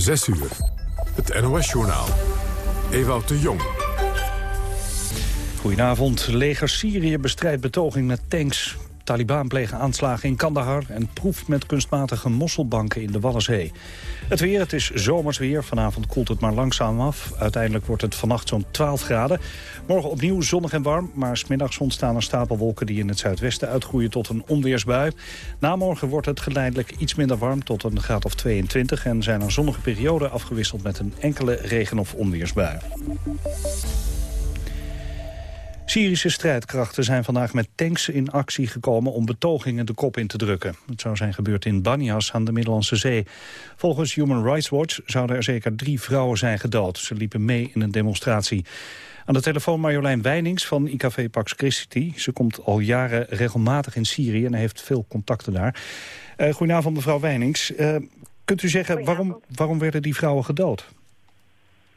6 uur. Het NOS-journaal. Ewout de Jong. Goedenavond. Leger Syrië bestrijdt betoging met tanks. Taliban plegen aanslagen in Kandahar en proeft met kunstmatige mosselbanken in de Waddenzee. Het weer, het is zomers weer. Vanavond koelt het maar langzaam af. Uiteindelijk wordt het vannacht zo'n 12 graden. Morgen opnieuw zonnig en warm, maar smiddags ontstaan er stapelwolken die in het zuidwesten uitgroeien tot een onweersbui. Na morgen wordt het geleidelijk iets minder warm tot een graad of 22 en zijn er zonnige perioden afgewisseld met een enkele regen- of onweersbui. Syrische strijdkrachten zijn vandaag met tanks in actie gekomen om betogingen de kop in te drukken. Het zou zijn gebeurd in Banias aan de Middellandse Zee. Volgens Human Rights Watch zouden er zeker drie vrouwen zijn gedood. Ze liepen mee in een demonstratie. Aan de telefoon Marjolein Weinings van IKV Pax Christi. Ze komt al jaren regelmatig in Syrië en heeft veel contacten daar. Uh, goedenavond mevrouw Weinings. Uh, kunt u zeggen waarom, waarom werden die vrouwen gedood?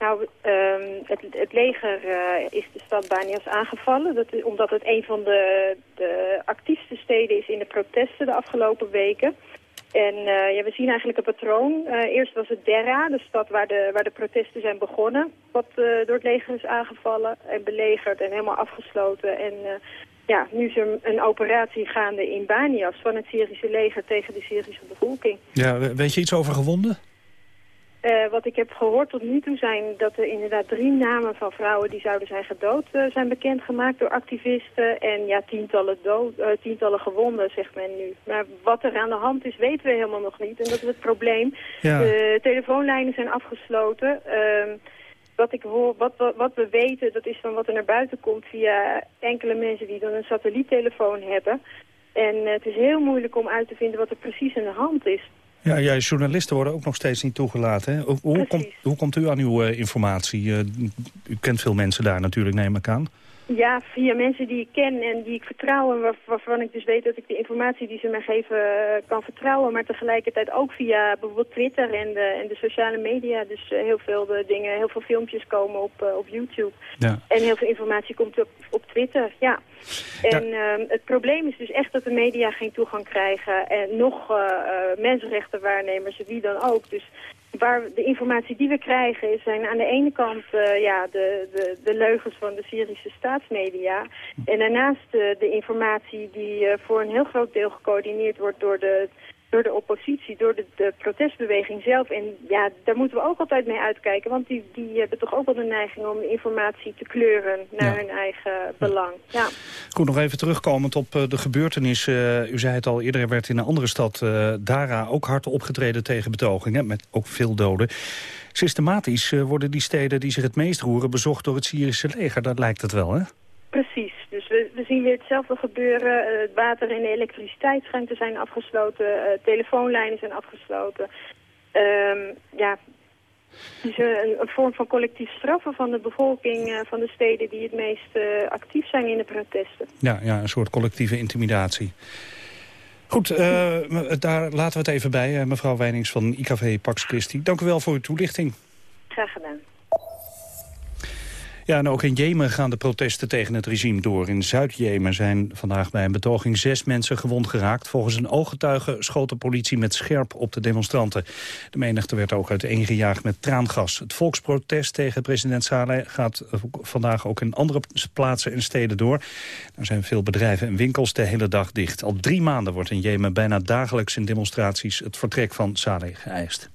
Nou, um, het, het, leger uh, is de stad Banias aangevallen. Dat omdat het een van de, de actiefste steden is in de protesten de afgelopen weken. En uh, ja, we zien eigenlijk een patroon. Uh, eerst was het Derra, de stad waar de, waar de protesten zijn begonnen. Wat door het leger is aangevallen en belegerd en helemaal afgesloten. En ja, nu is er een operatie gaande in Banias van het Syrische leger tegen de Syrische bevolking. Ja, weet je iets over gewonden? Uh, wat ik heb gehoord tot nu toe zijn dat er inderdaad drie namen van vrouwen die zouden zijn gedood uh, zijn bekendgemaakt door activisten. En ja, tientallen, dood, uh, tientallen gewonden, zegt men nu. Maar wat er aan de hand is, weten we helemaal nog niet. En dat is het probleem. Ja. De telefoonlijnen zijn afgesloten. Ehm, wat, ik hoor, wat, wat, wat, we weten, dat is van wat er naar buiten komt via enkele mensen die dan een satelliettelefoon hebben. En het is heel moeilijk om uit te vinden wat er precies aan de hand is. Ja, ja, journalisten worden ook nog steeds niet toegelaten. Hè? Hoe, hoe, komt, hoe komt u aan uw uh, informatie? Uh, u kent veel mensen daar natuurlijk, neem ik aan. Ja, via mensen die ik ken en die ik vertrouw... en waarvan ik dus weet dat ik de informatie die ze mij geven uh, kan vertrouwen... maar tegelijkertijd ook via bijvoorbeeld Twitter en de, en de sociale media. Dus uh, heel veel de dingen, heel veel filmpjes komen op, uh, op YouTube. Ja. En heel veel informatie komt op, op Twitter, ja. En ja. Ehm, het probleem is dus echt dat de media geen toegang krijgen... en nog mensenrechtenwaarnemers, wie dan ook. Dus waar de informatie die we krijgen zijn aan de ene kant uh, ja, de, de, de leugens van de Syrische staatsmedia. En daarnaast uh, de informatie die uh, voor een heel groot deel gecoördineerd wordt door de door de oppositie, door de, de, protestbeweging zelf. En ja, daar moeten we ook altijd mee uitkijken. Want die, die hebben toch ook wel de neiging om informatie te kleuren naar hun eigen belang. Ja. Goed, nog even terugkomend op uh, de gebeurtenis. Uh, u zei het al, eerder werd in een andere stad, uh, Dara, ook hard opgetreden tegen betogingen. Met ook veel doden. Systematisch worden die steden die zich het meest roeren bezocht door het Syrische leger. Dat lijkt het wel, hè? Precies. We zien weer hetzelfde gebeuren. Uh, het water en de elektriciteitsruimte zijn afgesloten. Uh, telefoonlijnen zijn afgesloten. Um, ja, het is een, een, vorm van collectief straffen van de bevolking uh, van de steden die het meest actief zijn in de protesten. Ja, ja, een soort collectieve intimidatie. Goed, daar laten we het even bij, mevrouw Weinings van IKV Pax Christi. Dank u wel voor uw toelichting. Graag gedaan. Ja, en ook in Jemen gaan de protesten tegen het regime door. In Zuid-Jemen zijn vandaag bij een betoging zes mensen gewond geraakt. Volgens een ooggetuige schoot de politie met scherp op de demonstranten. De menigte werd ook uiteengejaagd met traangas. Het volksprotest tegen president Saleh gaat vandaag ook in andere plaatsen en steden door. Er zijn veel bedrijven en winkels de hele dag dicht. Al drie maanden wordt in Jemen bijna dagelijks in demonstraties het vertrek van Saleh geëist.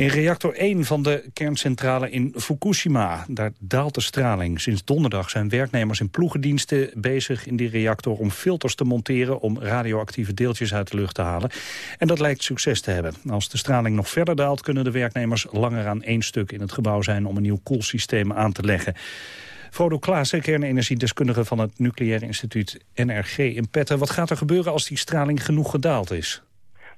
In reactor 1 van de kerncentrale in Fukushima, daar daalt de straling. Sinds donderdag zijn werknemers in ploegendiensten bezig in die reactor om filters te monteren om radioactieve deeltjes uit de lucht te halen. En dat lijkt succes te hebben. Als de straling nog verder daalt kunnen de werknemers langer aan één stuk in het gebouw zijn om een nieuw koelsysteem aan te leggen. Frodo Klaassen, kernenergiedeskundige van het Nucleair Instituut NRG in Petten. Wat gaat er gebeuren als die straling genoeg gedaald is?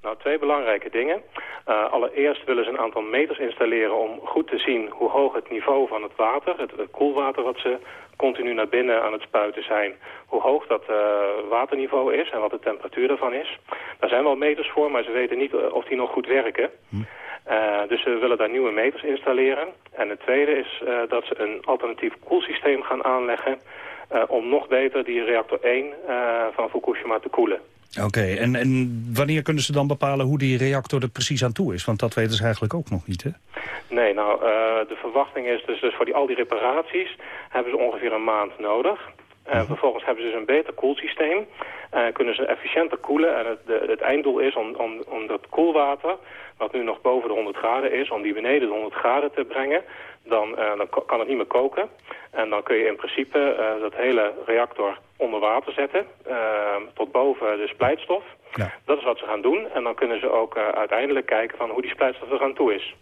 Nou, twee belangrijke dingen. Uh, allereerst willen ze een aantal meters installeren om goed te zien hoe hoog het niveau van het water, het, het koelwater wat ze continu naar binnen aan het spuiten zijn, hoe hoog dat uh, waterniveau is en wat de temperatuur daarvan is. Daar zijn wel meters voor, maar ze weten niet eh, of die nog goed werken. Hm. Uh, dus ze willen daar nieuwe meters installeren. En het tweede is uh, dat ze een alternatief koelsysteem gaan aanleggen... om nog beter die reactor 1 van Fukushima te koelen. Oké, en, en wanneer kunnen ze dan bepalen hoe die reactor er precies aan toe is? Want dat weten ze eigenlijk ook nog niet, hè? Nee, nou, de verwachting is dus, dus voor die, al die reparaties hebben ze ongeveer een maand nodig. En mhm. vervolgens hebben ze dus een beter koelsysteem. En kunnen ze efficiënter koelen. En het, de, het einddoel is om, om, om dat koelwater, wat nu nog boven de 100 graden is, om die beneden de 100 graden te brengen. Dan, uh, dan kan het niet meer koken. En dan kun je in principe uh, dat hele reactor onder water zetten. Uh, tot boven de splijtstof. Ja. Dat is wat ze gaan doen. En dan kunnen ze ook uiteindelijk kijken van hoe die splijtstof er aan toe is.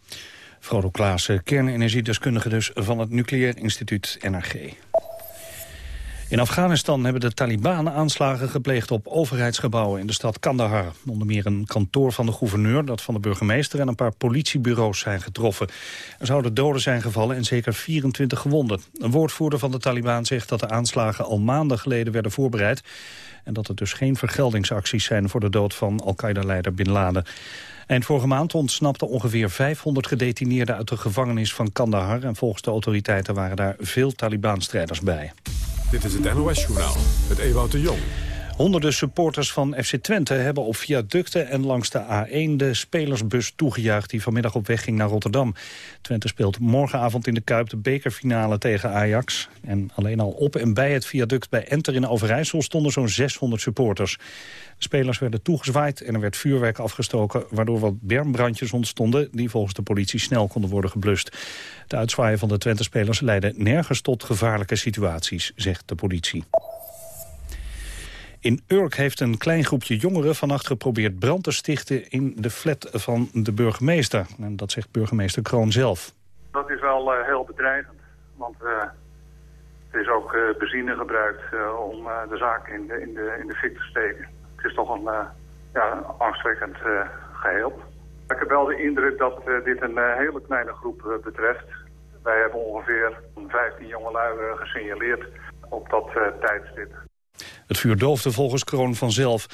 Frodo Klaassen, kernenergiedeskundige dus van het Nucleair Instituut NRG. In Afghanistan hebben de Taliban aanslagen gepleegd op overheidsgebouwen in de stad Kandahar. Onder meer een kantoor van de gouverneur, dat van de burgemeester en een paar politiebureaus zijn getroffen. Er zouden doden zijn gevallen en zeker 24 gewonden. Een woordvoerder van de Taliban zegt dat de aanslagen al maanden geleden werden voorbereid en dat het dus geen vergeldingsacties zijn voor de dood van Al-Qaeda-leider Bin Laden. Eind vorige maand ontsnapten ongeveer 500 gedetineerden uit de gevangenis van Kandahar. En volgens de autoriteiten waren daar veel Taliban-strijders bij. Dit is het NOS-journaal met Ewout de Jong. Honderden supporters van FC Twente hebben op viaducten en langs de A1 de spelersbus toegejuicht die vanmiddag op weg ging naar Rotterdam. Twente speelt morgenavond in de Kuip de bekerfinale tegen Ajax. En alleen al op en bij het viaduct bij Enter in Overijssel stonden zo'n 600 supporters. De spelers werden toegezwaaid en er werd vuurwerk afgestoken... waardoor wat bermbrandjes ontstonden die volgens de politie snel konden worden geblust. De uitzwaaien van de Twente-spelers leidde nergens tot gevaarlijke situaties, zegt de politie. In Urk heeft een klein groepje jongeren vannacht geprobeerd brand te stichten in de flat van de burgemeester. En dat zegt burgemeester Kroon zelf. Dat is wel uh, heel bedreigend, want uh, er is ook uh, benzine gebruikt om de zaak in de, in, de, in de fik te steken. Het is toch een ja, angstwekkend geheel. Ik heb wel de indruk dat dit een hele kleine groep betreft. Wij hebben ongeveer 15 jongelui gesignaleerd op dat tijdstip. Het vuur doofde volgens Kroon vanzelf.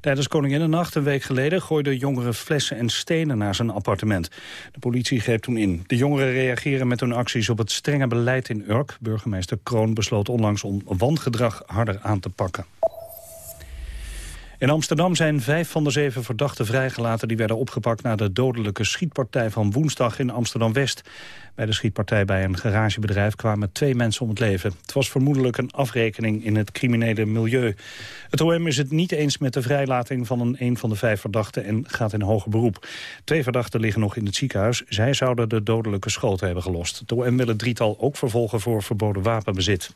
Tijdens Koninginnennacht een week geleden gooiden jongeren flessen en stenen naar zijn appartement. De politie greep toen in. De jongeren reageren met hun acties op het strenge beleid in Urk. Burgemeester Kroon besloot onlangs om wangedrag harder aan te pakken. In Amsterdam zijn vijf van de zeven verdachten vrijgelaten... die werden opgepakt na de dodelijke schietpartij van woensdag in Amsterdam-West. Bij de schietpartij bij een garagebedrijf kwamen twee mensen om het leven. Het was vermoedelijk een afrekening in het criminele milieu. Het OM is het niet eens met de vrijlating van een, een van de vijf verdachten... en gaat in hoger beroep. Twee verdachten liggen nog in het ziekenhuis. Zij zouden de dodelijke schoten hebben gelost. Het OM wil het drietal ook vervolgen voor verboden wapenbezit.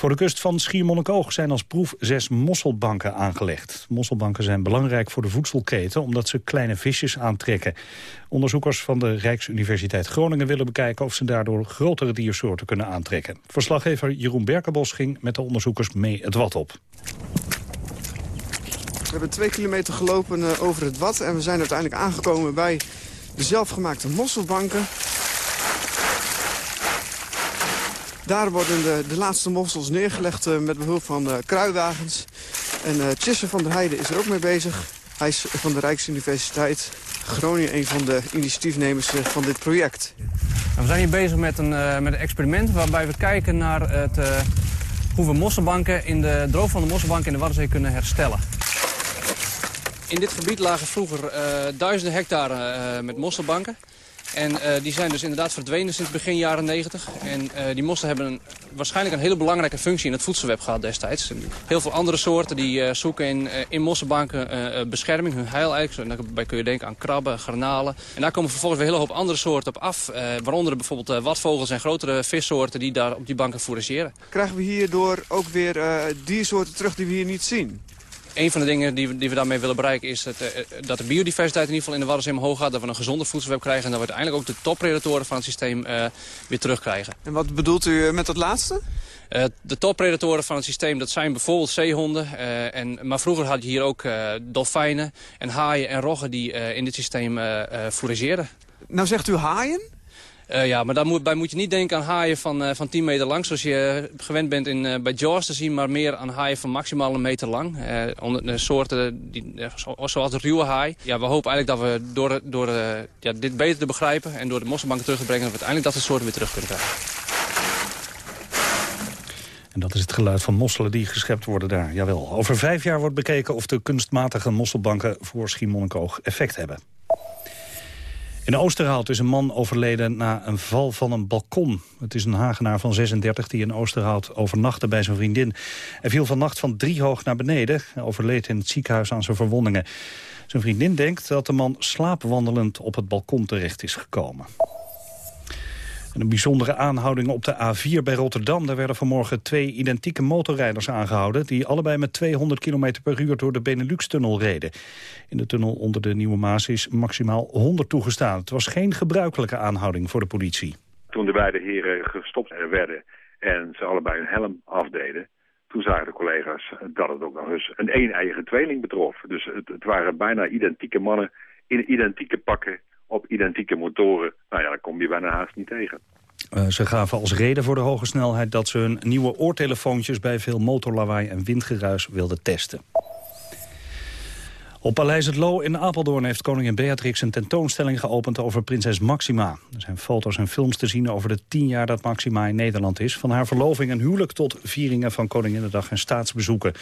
Voor de kust van Schiermonnikoog zijn als proef zes mosselbanken aangelegd. Mosselbanken zijn belangrijk voor de voedselketen omdat ze kleine visjes aantrekken. Onderzoekers van de Rijksuniversiteit Groningen willen bekijken of ze daardoor grotere diersoorten kunnen aantrekken. Verslaggever Jeroen Berkenbos ging met de onderzoekers mee het wat op. We hebben twee kilometer gelopen eh, over het wat en we zijn uiteindelijk aangekomen bij de zelfgemaakte mosselbanken. Daar worden de, de laatste mossels neergelegd uh, met behulp van uh, kruiwagens. En uh, Tjisse van der Heijden is er ook mee bezig. Hij is van de Rijksuniversiteit Groningen, een van de initiatiefnemers van dit project. We zijn hier bezig met een, met een experiment waarbij we kijken naar het, hoe we mosselbanken in de droog van de mosselbanken in de Waddenzee kunnen herstellen. In dit gebied lagen vroeger duizenden hectare met mosselbanken. En uh, die zijn dus inderdaad verdwenen sinds begin jaren 90. En uh, die mossen hebben een, waarschijnlijk een hele belangrijke functie in het voedselweb gehad destijds. Heel veel andere soorten die uh, zoeken in, in mossenbanken bescherming, hun heil eigenlijk. Daarbij kun je denken aan krabben, garnalen. En daar komen vervolgens weer een hele hoop andere soorten op af. waaronder bijvoorbeeld watvogels en grotere vissoorten die daar op die banken forageren. Krijgen we hierdoor ook weer diersoorten terug die we hier niet zien? Een van de dingen die we, die we daarmee willen bereiken is dat, uh, dat de biodiversiteit in ieder geval in de Waddenzee omhoog gaat. Dat we een gezonde voedselweb krijgen en dat we uiteindelijk ook de toppredatoren van het systeem uh, weer terugkrijgen. En wat bedoelt u met dat laatste? Uh, de toppredatoren van het systeem dat zijn bijvoorbeeld zeehonden. Uh, en, maar vroeger had je hier ook uh, dolfijnen en haaien en roggen die in dit systeem fourageerden. Nou zegt u haaien? Uh, ja, maar daarbij moet je niet denken aan haaien van, uh, van 10 meter lang... zoals je gewend bent in, bij Jaws te zien... maar meer aan haaien van maximaal een meter lang. onder, soorten die, zoals ruwe haai. Ja, we hopen eigenlijk dat we door, door ja, dit beter te begrijpen... en door de mosselbanken terug te brengen... dat we uiteindelijk dat soort soorten weer terug kunnen krijgen. En dat is het geluid van mosselen die geschept worden daar. Jawel, over vijf jaar wordt bekeken of de kunstmatige mosselbanken voor Schiermonnikoog effect hebben. In Oosterhout is een man overleden na een val van een balkon. Het is een Hagenaar van 36 die in Oosterhout overnachtte bij zijn vriendin. Hij viel vannacht van drie hoog naar beneden. Hij overleed in het ziekenhuis aan zijn verwondingen. Zijn vriendin denkt dat de man slaapwandelend op het balkon terecht is gekomen een bijzondere aanhouding op de A4 bij Rotterdam. Daar werden vanmorgen twee identieke motorrijders aangehouden... die allebei met 200 km per uur door de Benelux-tunnel reden. In de tunnel onder de Nieuwe Maas is maximaal 100 toegestaan. Het was geen gebruikelijke aanhouding voor de politie. Toen de beide heren gestopt werden en ze allebei hun helm afdeden... toen zagen de collega's dat het ook nog eens een een-eigen tweeling betrof. Dus het, het waren bijna identieke mannen in identieke pakken op identieke motoren, nou ja, dan kom je bijna haast niet tegen. Uh, ze gaven als reden voor de hoge snelheid dat ze hun nieuwe oortelefoontjes bij veel motorlawaai en windgeruis wilden testen. Op Paleis het Loo in Apeldoorn heeft koningin Beatrix een tentoonstelling geopend over prinses Maxima. Er zijn foto's en films te zien over de tien jaar dat Maxima in Nederland is. Van haar verloving en huwelijk tot vieringen van Koninginnedag en staatsbezoeken.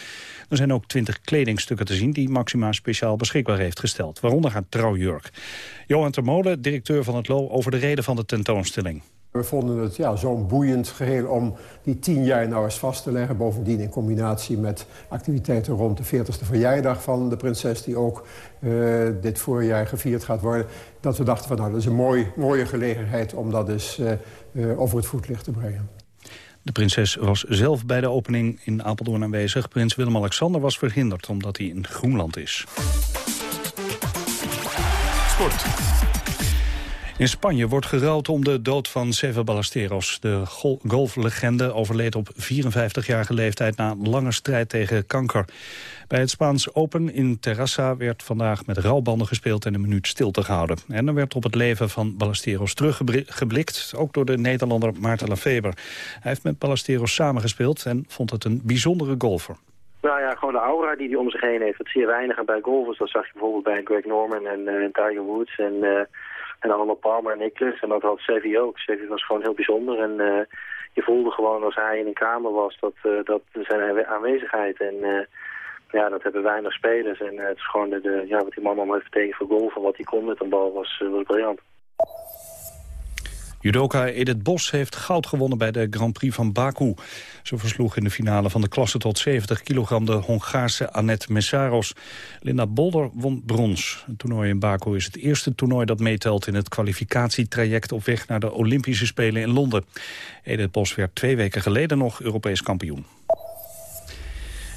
Er zijn ook twintig kledingstukken te zien die Maxima speciaal beschikbaar heeft gesteld. Waaronder haar trouwjurk. Johan Termolen, directeur van het Loo, over de reden van de tentoonstelling. We vonden het ja, zo'n boeiend geheel om die tien jaar nou eens vast te leggen. Bovendien in combinatie met activiteiten rond de 40ste verjaardag van de prinses... die ook uh, dit voorjaar gevierd gaat worden. Dat we dachten van nou, dat is een mooi, mooie gelegenheid om dat eens uh, uh, over het voetlicht te brengen. De prinses was zelf bij de opening in Apeldoorn aanwezig. Prins Willem-Alexander was verhinderd omdat hij in Groenland is. Sport. In Spanje wordt gerouwd om de dood van Seve Ballesteros. De golflegende overleed op 54-jarige leeftijd na een lange strijd tegen kanker. Bij het Spaans Open in Terrassa werd vandaag met rouwbanden gespeeld en een minuut stilte gehouden. En er werd op het leven van Ballesteros teruggeblikt, ook door de Nederlander Maarten Lafeber. Hij heeft met Ballesteros samengespeeld en vond het een bijzondere golfer. Nou ja, gewoon de aura die hij om zich heen heeft. Dat zie je weinig bij golfers. Dat zag je bijvoorbeeld bij Greg Norman en uh, Tiger Woods en... Uh, en allemaal Palmer en Nicholas. En dat had Sevi ook. Sevi was gewoon heel bijzonder. En uh, je voelde gewoon als hij in een kamer was dat, uh, dat zijn aanwezigheid. En ja, dat hebben weinig spelers. En het is gewoon de, de, ja, wat die man allemaal heeft betekend voor wat hij kon met een bal was, was briljant. Judoka Edith Bos heeft goud gewonnen bij de Grand Prix van Baku. Ze versloeg in de finale van de klasse tot 70 kilogram de Hongaarse Annette Messaros. Linda Bolder won brons. Het toernooi in Baku is het eerste toernooi dat meetelt in het kwalificatietraject op weg naar de Olympische Spelen in Londen. Edith Bos werd twee weken geleden nog Europees kampioen.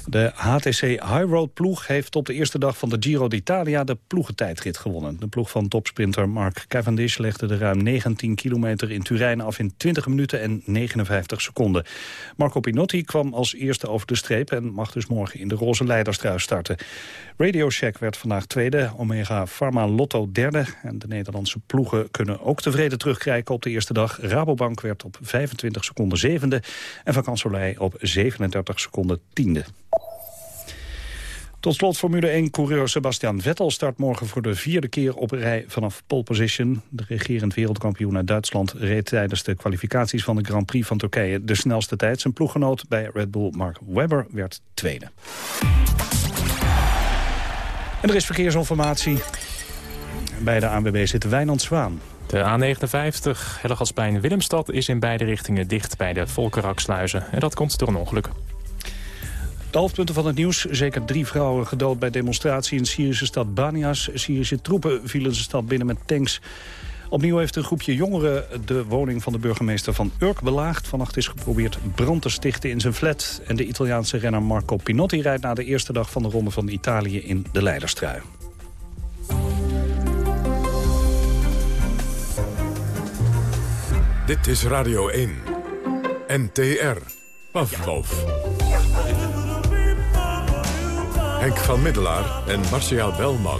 De HTC Highroad ploeg heeft op de eerste dag van de Giro d'Italia de ploegentijdrit gewonnen. De ploeg van topsprinter Mark Cavendish legde de ruim 19 kilometer in Turijn af in 20 minuten en 59 seconden. Marco Pinotti kwam als eerste over de streep en mag dus morgen in de roze leiderstrui starten. Radio Shack werd vandaag tweede, Omega Pharma Lotto derde. En de Nederlandse ploegen kunnen ook tevreden terugkrijgen op de eerste dag. Rabobank werd op 25 seconden zevende en Van op 37 seconden tiende. Tot slot Formule 1-coureur Sebastian Vettel start morgen voor de vierde keer op rij vanaf pole position. De regerend wereldkampioen uit Duitsland reed tijdens de kwalificaties van de Grand Prix van Turkije de snelste tijd. Zijn ploeggenoot bij Red Bull Mark Webber werd tweede. En er is verkeersinformatie. Bij de ANWB zit Wijnand Zwaan. De A59 Hellegatspijn-Willemstad is in beide richtingen dicht bij de Volkeraksluizen. En dat komt door een ongeluk. De hoofdpunten van het nieuws. Zeker drie vrouwen gedood bij demonstratie in Syrische stad Banias. Syrische troepen vielen de stad binnen met tanks. Opnieuw heeft een groepje jongeren de woning van de burgemeester van Urk belaagd. Vannacht is geprobeerd brand te stichten in zijn flat. En de Italiaanse renner Marco Pinotti rijdt na de eerste dag van de Ronde van Italië in de Leiderstrui. Dit is Radio 1. NTR. Pavlov. Henk van Middelaar en Marcia Belman.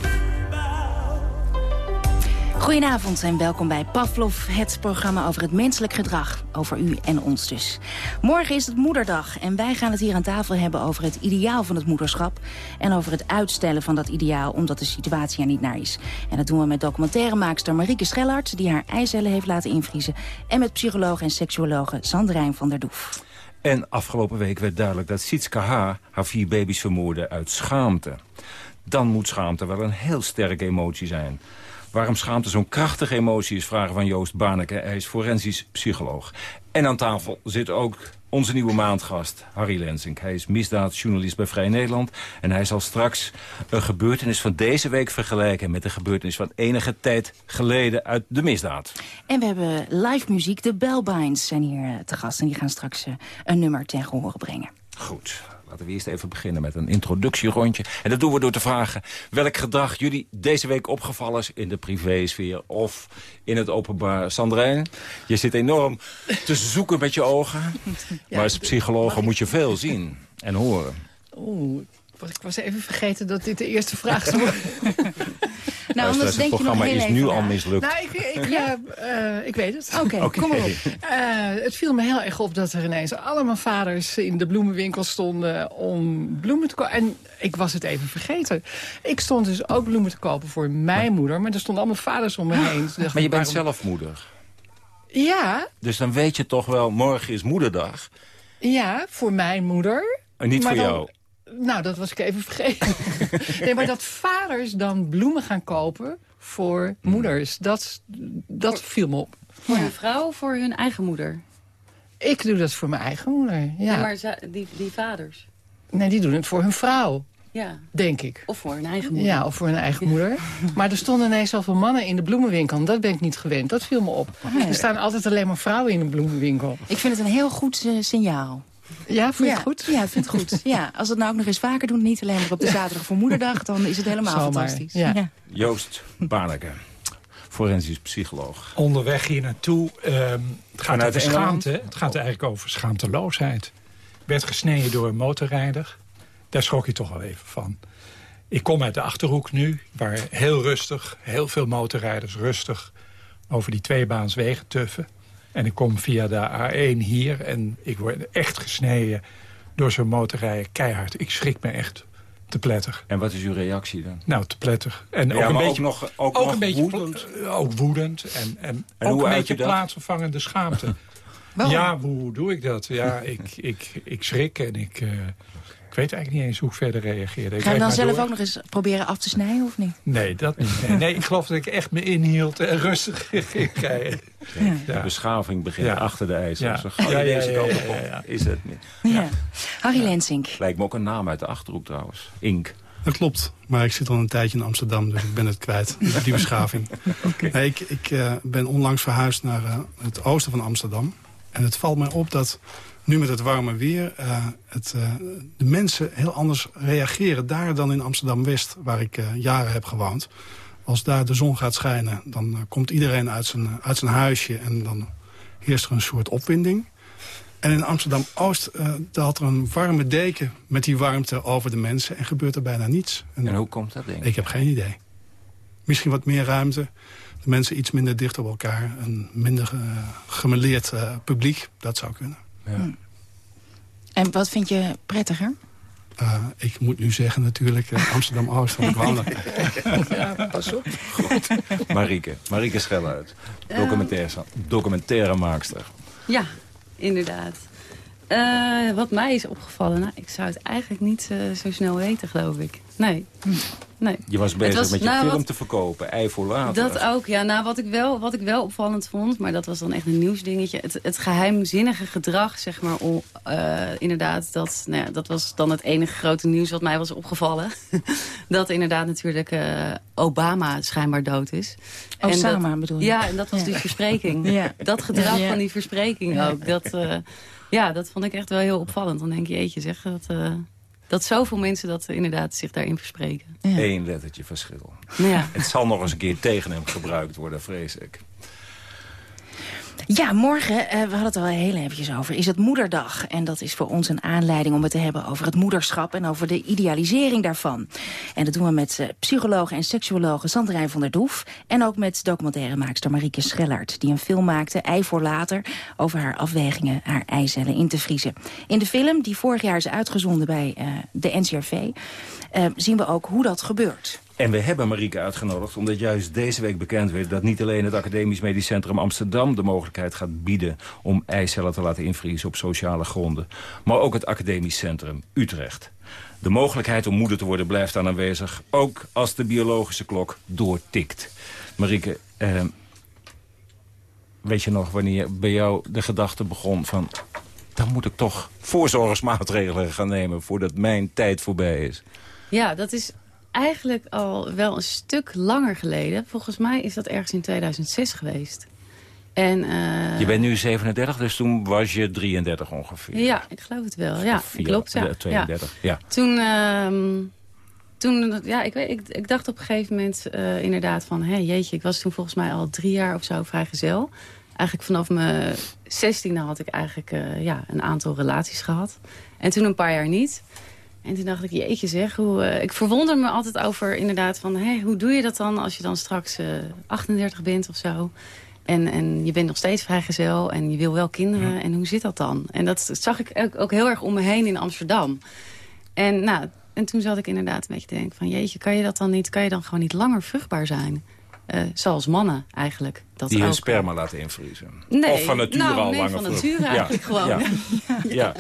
Goedenavond en welkom bij Pavlov, het programma over het menselijk gedrag. Over u en ons dus. Morgen is het moederdag en wij gaan het hier aan tafel hebben over het ideaal van het moederschap. En over het uitstellen van dat ideaal omdat de situatie er niet naar is. En dat doen we met documentairemaakster Marieke Schellart die haar eicellen heeft laten invriezen. En met psycholoog en seksuologe Sandrijn van der Doef. En afgelopen week werd duidelijk dat Sitska haar vier baby's vermoorde uit schaamte. Dan moet schaamte wel een heel sterke emotie zijn. Waarom schaamte zo'n krachtige emotie is vragen van Joost Barneke. Hij is forensisch psycholoog. En aan tafel zit ook onze nieuwe maandgast, Harry Lensink. Hij is misdaadjournalist bij Vrij Nederland. En hij zal straks een gebeurtenis van deze week vergelijken... met de gebeurtenis van enige tijd geleden uit de misdaad. En we hebben live muziek. De Bellbinds zijn hier eh, te gast. En die gaan straks eh, een nummer ten gehoor brengen. Goed. Laten we eerst even beginnen met een introductierondje. En dat doen we door te vragen welk gedrag jullie deze week opgevallen is... in de privésfeer of in het openbaar. Sandrijn, je zit enorm te zoeken met je ogen. maar als psycholoog moet je veel zien en horen. Oeh, ik was even vergeten dat dit de eerste vraag zou worden. Nou, anders het programma is nu al mislukt. Nou, ik, ik, ja, uh, ik weet het. Oké, okay, kom maar op. Uh, het viel me heel erg op dat er ineens allemaal vaders in de bloemenwinkel stonden om bloemen te kopen. En ik was het even vergeten. Ik stond dus ook bloemen te kopen voor mijn moeder, maar er stonden allemaal vaders om me heen. Dus maar je bent zelf moeder. Ja. Dus dan weet je toch wel, morgen is moederdag. Ja, voor mijn moeder. En niet maar voor dan, jou. Nou, dat was ik even vergeten. nee, maar dat vaders dan bloemen gaan kopen voor moeders, dat, dat viel me op. Voor hun vrouw of voor hun eigen moeder? Ik doe dat voor mijn eigen moeder, ja. ja maar die, die vaders? Nee, die doen het voor hun vrouw. Ja. Denk ik. Of voor hun eigen moeder. Ja, of voor hun eigen moeder. Maar er stonden ineens zoveel mannen in de bloemenwinkel. En dat ben ik niet gewend. Dat viel me op. Er staan altijd alleen maar vrouwen in een bloemenwinkel. Ik vind het een heel goed uh, signaal. Ja, vind je het goed? Ja, ik vind het goed. Ja, als we het nou ook nog eens vaker doen, niet alleen maar op de zaterdag voor moederdag, dan is het helemaal Zomaar, fantastisch. Ja. Ja. Joost Barneke, forensisch psycholoog. Onderweg hier naartoe, um, het gaat over schaamte. Het gaat eigenlijk over schaamteloosheid. Werd gesneden door een motorrijder. Daar schrok je toch wel even van. Ik kom uit de Achterhoek nu, waar heel rustig, heel veel motorrijders rustig over die tweebaanswegen tuffen. En ik kom via de A1 hier en ik word echt gesneden door zo'n motorrijder keihard. Ik schrik me echt te pletter. En wat is uw reactie dan? Nou, te pletter. En ja, ook een maar beetje, ook nog, ook ook nog een beetje woedend? ook woedend. En, en, En ook hoe een beetje plaatsvervangende schaamte. ja, hoe doe ik dat? Ja, ik, ik, ik schrik en ik... uh, ik weet eigenlijk niet eens hoe ik verder reageerde. Ik Ga je dan zelf door. ook nog eens proberen af te snijden, of niet? Nee, dat niet. Nee, nee, ik geloof dat ik echt me inhield en rustig ging rijden. De beschaving begint Ja. achter de ijzer. Ja. Zo Ja, ja, deze ja, kant ja, op komt, ja, ja. is het niet. Ja. Harry Lensink. Lijkt me ook een naam uit de Achterhoek trouwens. Ink. Dat klopt, maar ik zit al een tijdje in Amsterdam, dus ik ben het kwijt, die beschaving. nee, ik ik eh, ben onlangs verhuisd naar eh, het oosten van Amsterdam. En het valt mij op dat nu met het warme weer eh, het, eh, de mensen heel anders reageren daar dan in Amsterdam-West, waar ik eh, jaren heb gewoond. Als daar de zon gaat schijnen, dan komt iedereen uit zijn, uit zijn huisje en dan heerst er een soort opwinding. En in Amsterdam-Oost daar had er een warme deken met die warmte over de mensen... en gebeurt er bijna niets. En hoe komt dat, denk je? Ik heb geen idee. Misschien wat meer ruimte. De mensen iets minder dicht op elkaar. Een minder gemeleerd publiek. Dat zou kunnen. Ja. En wat vind je prettiger? Eh, ik moet nu zeggen natuurlijk eh, Amsterdam-Oost van ik woon. Ja, pas op. Marieke, Marieke Schelluit. Eh. Documentaire, documentaire maakster. Ja, inderdaad. Eh, wat mij is opgevallen, nou, ik zou het eigenlijk niet eh, zo snel weten, geloof ik. Nee. nee. Je was bezig was- met je nou, film wat- te verkopen, Ei voor Water. Dat ook, ja. Nou, wat ik, wel, wat ik wel opvallend vond, maar dat was dan echt een nieuwsdingetje. Het, het geheimzinnige gedrag, zeg maar. Eh, inderdaad, dat, nou ja, dat was dan het enige grote nieuws wat mij was opgevallen. dat inderdaad natuurlijk eh, Obama schijnbaar dood is. En Osama dat- bedoel je? Ja, en dat was Ja. die verspreking. Ja. Dat gedrag Ja. van die verspreking ook. Dat, eh, ja, dat vond ik echt wel heel opvallend. Dan denk je, jeetje zeg, dat, eh, dat zoveel mensen dat eh, inderdaad zich daarin verspreken. Eén lettertje verschil. Ja. Het zal nog eens een keer tegen hem gebruikt worden, vrees ik. Ja, morgen, eh, we hadden het al heel eventjes over, is het Moederdag. En dat is voor ons een aanleiding om het te hebben over het moederschap... en over de idealisering daarvan. En dat doen we met eh, psycholoog en seksuologe Sandrijn van der Doef... en ook met documentairemaakster Marieke Schellert... die een film maakte, Ei voor later... over haar afwegingen haar eicellen in te vriezen. In de film, die vorig jaar is uitgezonden bij eh, de NCRV... zien we ook hoe dat gebeurt. En we hebben Marieke uitgenodigd omdat juist deze week bekend werd... dat niet alleen het Academisch Medisch Centrum Amsterdam de mogelijkheid gaat bieden... om eicellen te laten invriezen op sociale gronden. Maar ook het Academisch Centrum Utrecht. De mogelijkheid om moeder te worden blijft aanwezig... ook als de biologische klok doortikt. Marieke, eh, weet je nog wanneer bij jou de gedachte begon van... dan moet ik toch voorzorgsmaatregelen gaan nemen voordat mijn tijd voorbij is? Ja, dat is eigenlijk al wel een stuk langer geleden. Volgens mij is dat ergens in 2006 geweest. En, uh, je bent nu 37, dus toen was je 33 ongeveer. Ja, ik geloof het wel. Ja, Vier, klopt. Ja. 32, ja. ja. Toen, uh, toen ja, ik, weet, ik, ik, dacht op een gegeven moment uh, inderdaad van... Hé, jeetje, ik was toen volgens mij al drie jaar of zo vrijgezel. Eigenlijk vanaf mijn 16e had ik eigenlijk uh, ja, een aantal relaties gehad. En toen een paar jaar niet. En toen dacht ik, jeetje zeg, hoe, uh, ik verwonder me altijd over inderdaad van... Hé, hoe doe je dat dan als je dan straks 38 bent of zo... En, en je bent nog steeds vrijgezel en je wil wel kinderen. En hoe zit dat dan? En dat zag ik ook, ook, heel erg om me heen in Amsterdam. En, nou, en toen zat ik inderdaad een beetje te denken van... jeetje, kan je dat dan niet, kan je dan gewoon niet langer vruchtbaar zijn? Uh, zoals mannen eigenlijk. Dat Die ook. hun sperma laten invriezen? Nee, of van nature nou, al nee, langer van nature eigenlijk ja. gewoon. Ja. ja.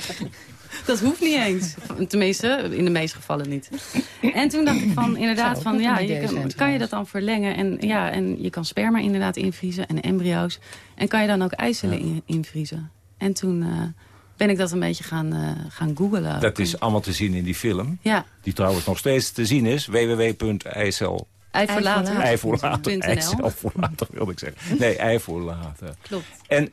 Dat hoeft niet eens. Tenminste, in de meeste gevallen niet. En toen dacht ik van, inderdaad, van, ja, je kan, kan, je dat dan verlengen? En, ja, en je kan sperma inderdaad invriezen en embryo's. En kan je dan ook eicellen in, invriezen? En toen uh, ben ik dat een beetje gaan, uh, gaan googlen. Dat is allemaal te zien in die film. Ja. Die trouwens nog steeds te zien is. www.eicel... Ei voor later. Ei voor later. Eicel voor later, wilde ik zeggen. Nee, ei voor later. Klopt. En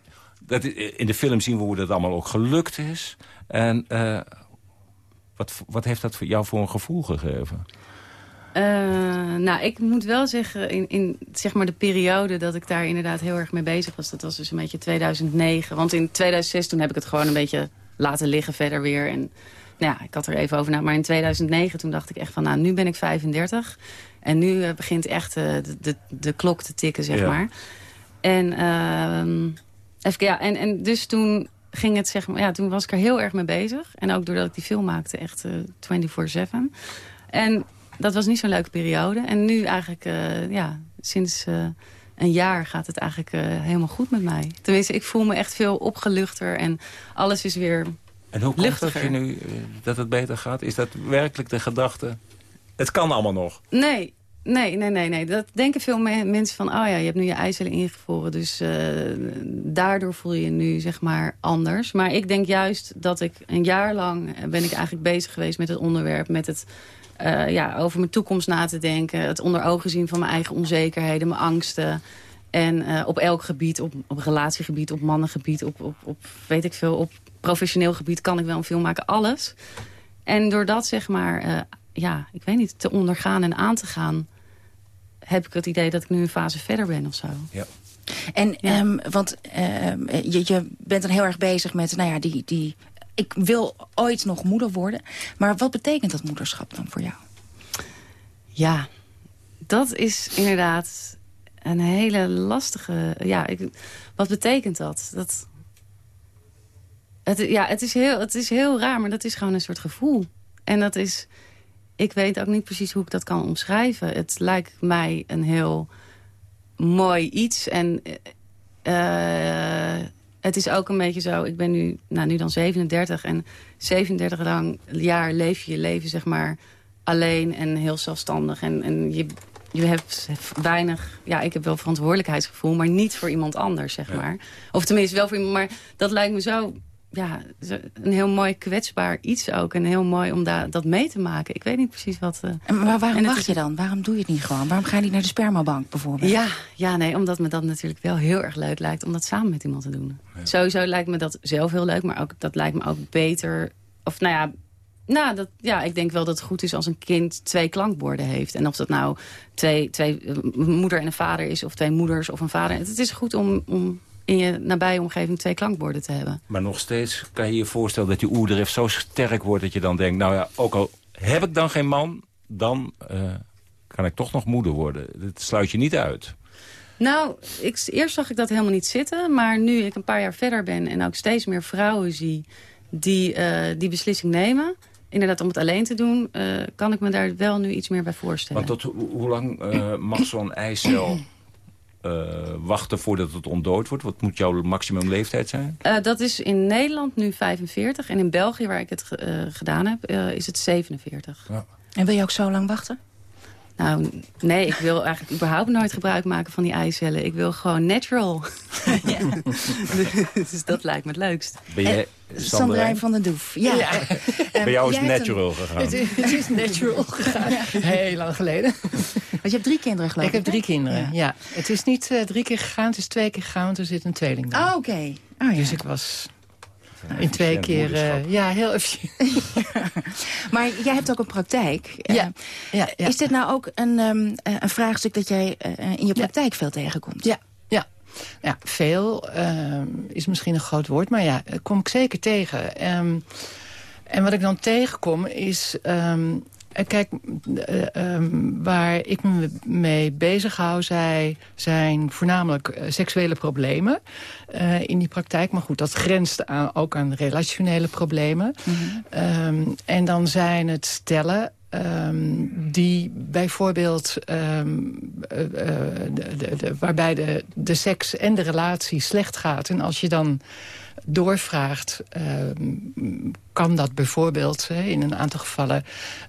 dat, in de film zien we hoe dat allemaal ook gelukt is. En uh, wat, wat heeft dat voor jou voor een gevoel gegeven? Uh, nou, ik moet wel zeggen, in, in zeg maar de periode dat ik daar inderdaad heel erg mee bezig was... dat was dus een beetje 2009. Want in 2006 toen heb ik het gewoon een beetje laten liggen verder weer. En nou ja, ik had er even over na. Maar in 2009 toen dacht ik echt van, nou, nu ben ik 35. En nu uh, begint echt de, de, de klok te tikken, zeg ja. maar. En, even, ja, en, en dus toen ging het zeg maar, ja, toen was ik er heel erg mee bezig. En ook doordat ik die film maakte, echt uh, 24-7. En dat was niet zo'n leuke periode. En nu eigenlijk, uh, ja, sinds uh, een jaar gaat het eigenlijk helemaal goed met mij. Tenminste, ik voel me echt veel opgeluchter en alles is weer En hoe komt dat je nu, dat het beter gaat? Is dat werkelijk de gedachte, het kan allemaal nog? Nee, Nee, nee, nee, nee. Dat denken veel me mensen van... oh ja, je hebt nu je eicellen ingevroren... dus uh, daardoor voel je je nu, zeg maar, anders. Maar ik denk juist dat ik een jaar lang... ben ik eigenlijk bezig geweest met het onderwerp... met het uh, ja, over mijn toekomst na te denken... het onder ogen zien van mijn eigen onzekerheden, mijn angsten... En op elk gebied, op, relatiegebied, op mannengebied... Op, op, op, weet ik veel, op professioneel gebied kan ik wel een film maken, alles. En door dat, zeg maar... ja, ik weet niet, te ondergaan en aan te gaan... heb ik het idee dat ik nu een fase verder ben of zo. Ja. En, ja. Um, want um, je, je bent dan heel erg bezig met, nou ja, die, die... Ik wil ooit nog moeder worden. Maar wat betekent dat moederschap dan voor jou? Ja, dat is inderdaad een hele lastige... Ja, ik, wat betekent dat? Dat... Het, ja, het is, heel, het is heel raar, maar dat is gewoon een soort gevoel. En dat is ik weet ook niet precies hoe ik dat kan omschrijven. Het lijkt mij een heel mooi iets. En uh, het is ook een beetje zo... Ik ben nu, nou, nu dan 37 en 37 lang jaar leef je je leven zeg maar alleen en heel zelfstandig. En, en je, je hebt weinig... Ja, ik heb wel verantwoordelijkheidsgevoel, maar niet voor iemand anders, zeg maar. Of tenminste wel voor iemand, maar dat lijkt me zo ja, een heel mooi kwetsbaar iets ook. En heel mooi om da dat mee te maken. Ik weet niet precies wat... Uh, en maar waarom wacht je dan? Waarom doe je het niet gewoon? Waarom ga je niet naar de spermabank bijvoorbeeld? Ja, ja, nee, omdat me dat natuurlijk wel heel erg leuk lijkt... om dat samen met iemand te doen. Ja. Sowieso lijkt me dat zelf heel leuk, maar ook, dat lijkt me ook beter... Of nou ja, nou, dat, ja, ik denk wel dat het goed is als een kind twee klankborden heeft. En of dat nou twee, twee moeder en een vader is... of twee moeders of een vader. Het is goed om... om in je nabije omgeving twee klankborden te hebben. Maar nog steeds kan je je voorstellen dat je oerdrift zo sterk wordt... dat je dan denkt, nou ja, ook al heb ik dan geen man... dan uh, kan ik toch nog moeder worden. Dat sluit je niet uit. Nou, ik, eerst zag ik dat helemaal niet zitten. Maar nu ik een paar jaar verder ben en ook steeds meer vrouwen zie... die uh, die beslissing nemen... inderdaad, om het alleen te doen... Uh, kan ik me daar wel nu iets meer bij voorstellen. Want tot hoe lang uh, mag zo'n eicel uh, wachten voordat het ontdooid wordt? Wat moet jouw maximum leeftijd zijn? dat is in Nederland nu 45. En in België, waar ik het gedaan heb, is het 47. Ja. En wil je ook zo lang wachten? Nou, nee, ik wil eigenlijk überhaupt nooit gebruik maken van die eicellen. Ik wil gewoon natural. dus dat lijkt me het leukst. Ben jij, Sandrijn van den Doef. Ja. ja. Bij jou is het natural gegaan. Het, het, is natural gegaan. Heel lang geleden. Want je hebt drie kinderen geloof ik, Ik heb drie kinderen, ja. Het is niet uh, drie keer gegaan, het is twee keer gegaan, want er zit een tweeling bij. Oh, oké. Okay. Oh, dus ik was in twee keer, uh, ja, heel even. maar jij hebt ook een praktijk. Ja. Uh, ja, ja, Is dit nou ook een, um, een vraagstuk dat jij uh, in je praktijk veel tegenkomt? Ja, ja. Ja, veel uh, is misschien een groot woord, maar ja, kom ik zeker tegen. Um, en wat ik dan tegenkom is um, Kijk, uh, um, waar ik me mee bezig hou... Zij, zijn voornamelijk uh, seksuele problemen uh, in die praktijk. Maar goed, dat grenst aan, ook aan relationele problemen. Mm -hmm. um, en dan zijn het stellen Um, die bijvoorbeeld um, uh, de, de, de, waarbij de, de seks en de relatie slecht gaat. En als je dan doorvraagt, uh, kan dat bijvoorbeeld in een aantal gevallen...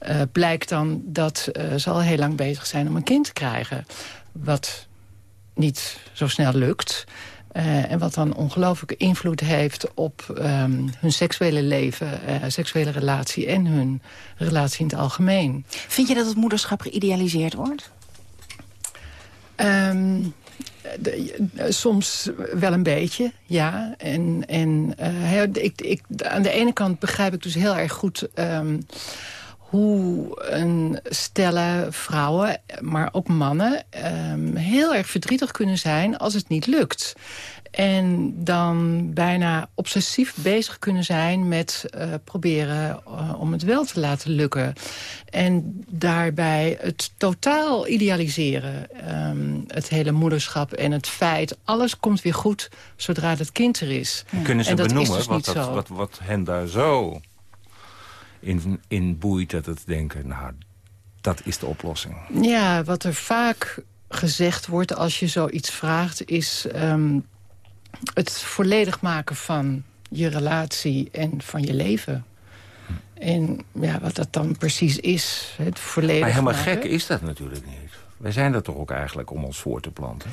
Uh, blijkt dan dat uh, ze al heel lang bezig zijn om een kind te krijgen. Wat niet zo snel lukt. Uh, en wat dan ongelooflijke invloed heeft op um, hun seksuele leven, uh, seksuele relatie en hun relatie in het algemeen. Vind je dat het moederschap geïdealiseerd wordt? Um, de, soms wel een beetje, ja. En, en uh, ik, ik, aan de ene kant begrijp ik dus heel erg goed... Um, hoe een stelle vrouwen, maar ook mannen... Um, heel erg verdrietig kunnen zijn als het niet lukt. En dan bijna obsessief bezig kunnen zijn met uh, proberen uh, om het wel te laten lukken. En daarbij het totaal idealiseren. Um, het hele moederschap en het feit, alles komt weer goed zodra het kind er is. Kunnen ze benoemen dus wat, dat, wat, wat hen daar zo in, in boeit dat het denken... nou, dat is de oplossing. Ja, wat er vaak gezegd wordt als je zoiets vraagt... is um, het volledig maken van je relatie en van je leven. En ja, wat dat dan precies is, het volledig Maar helemaal maken. gek is dat natuurlijk niet. Wij zijn er toch ook eigenlijk om ons voor te planten?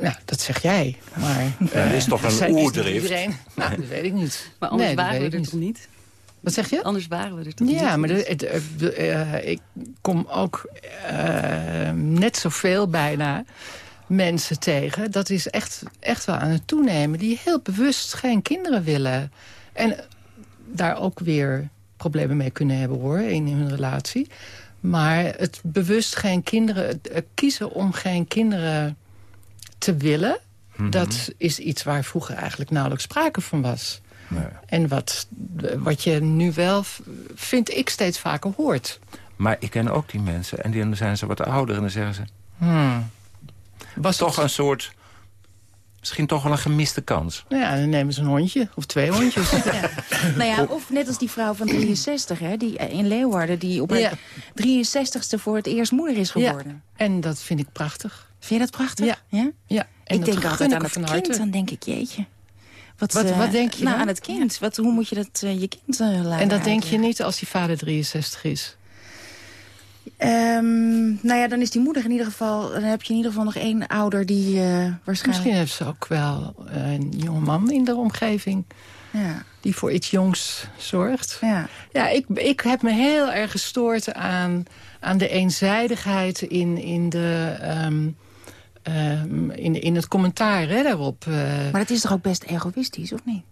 Ja, dat zeg jij. Maar ja, dat is toch een oerdrift? Nou, dat weet ik niet. Maar anders nee, waren we er toch niet? Wat zeg je? Anders waren we er toch ja, niet? maar de, de, de, uh, ik kom ook uh, net zoveel bijna mensen tegen. Dat is echt, echt wel aan het toenemen. Die heel bewust geen kinderen willen. En daar ook weer problemen mee kunnen hebben hoor, in hun relatie. Maar het bewust geen kinderen, het kiezen om geen kinderen te willen... Mm -hmm. dat is iets waar vroeger eigenlijk nauwelijks sprake van was. Nee. En wat, wat je nu wel, vind ik, steeds vaker hoort. Maar ik ken ook die mensen en dan zijn ze wat ouder en dan zeggen ze... Hmm. Was toch het... een soort... Misschien toch wel een gemiste kans. Ja, dan nemen ze een hondje. Of twee hondjes. ja. Nou ja, of net als die vrouw van 63, hè, die in Leeuwarden... die op haar ja. 63ste voor het eerst moeder is geworden. Ja. En dat vind ik prachtig. Vind je dat prachtig? Ja. ja? ja. En ik denk altijd aan het kind. Harte. Dan denk ik, jeetje. Wat, wat, wat, denk je nou, dan? aan het kind. Wat, hoe moet je dat uh, je kind uh, laten En dat denk je niet als die vader 63 is? Um, nou ja, dan is die moeder in ieder geval... dan heb je in ieder geval nog één ouder die waarschijnlijk... Misschien heeft ze ook wel een jonge man in de omgeving... Ja. die voor iets jongs zorgt. Ja, ja ik, ik heb me heel erg gestoord aan, aan de eenzijdigheid in, in de... Um, Um, in, in het commentaar hè, daarop. Uh, maar dat is toch ook best egoïstisch, of niet?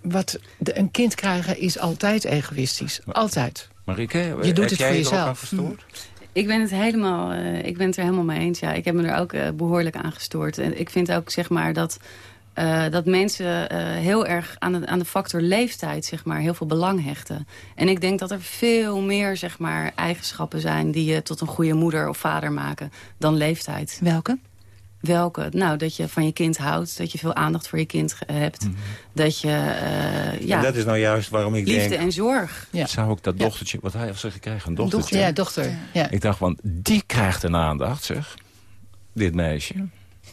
Wat de, een kind krijgen is altijd egoïstisch. Altijd. Marieke, je doet het voor jezelf. Hm. Ik ben het helemaal, uh, ik ben het er helemaal mee eens. Ja, ik heb me er ook uh, behoorlijk aan gestoord. En ik vind ook zeg maar dat uh, dat mensen uh, heel erg aan de, aan de factor leeftijd zeg maar, heel veel belang hechten. En ik denk dat er veel meer zeg maar, eigenschappen zijn... die je tot een goede moeder of vader maken dan leeftijd. Welke? Welke, nou, dat je van je kind houdt, dat je veel aandacht voor je kind hebt, dat je, uh, ja, en dat is nou juist waarom ik liefde denk, en zorg. Ja. Zou ik dat dochtertje, wat hij of ze gekregen, een dochtertje? Dochter, ja, dochter. Ja. Ik dacht, want die krijgt een aandacht, zeg, dit meisje.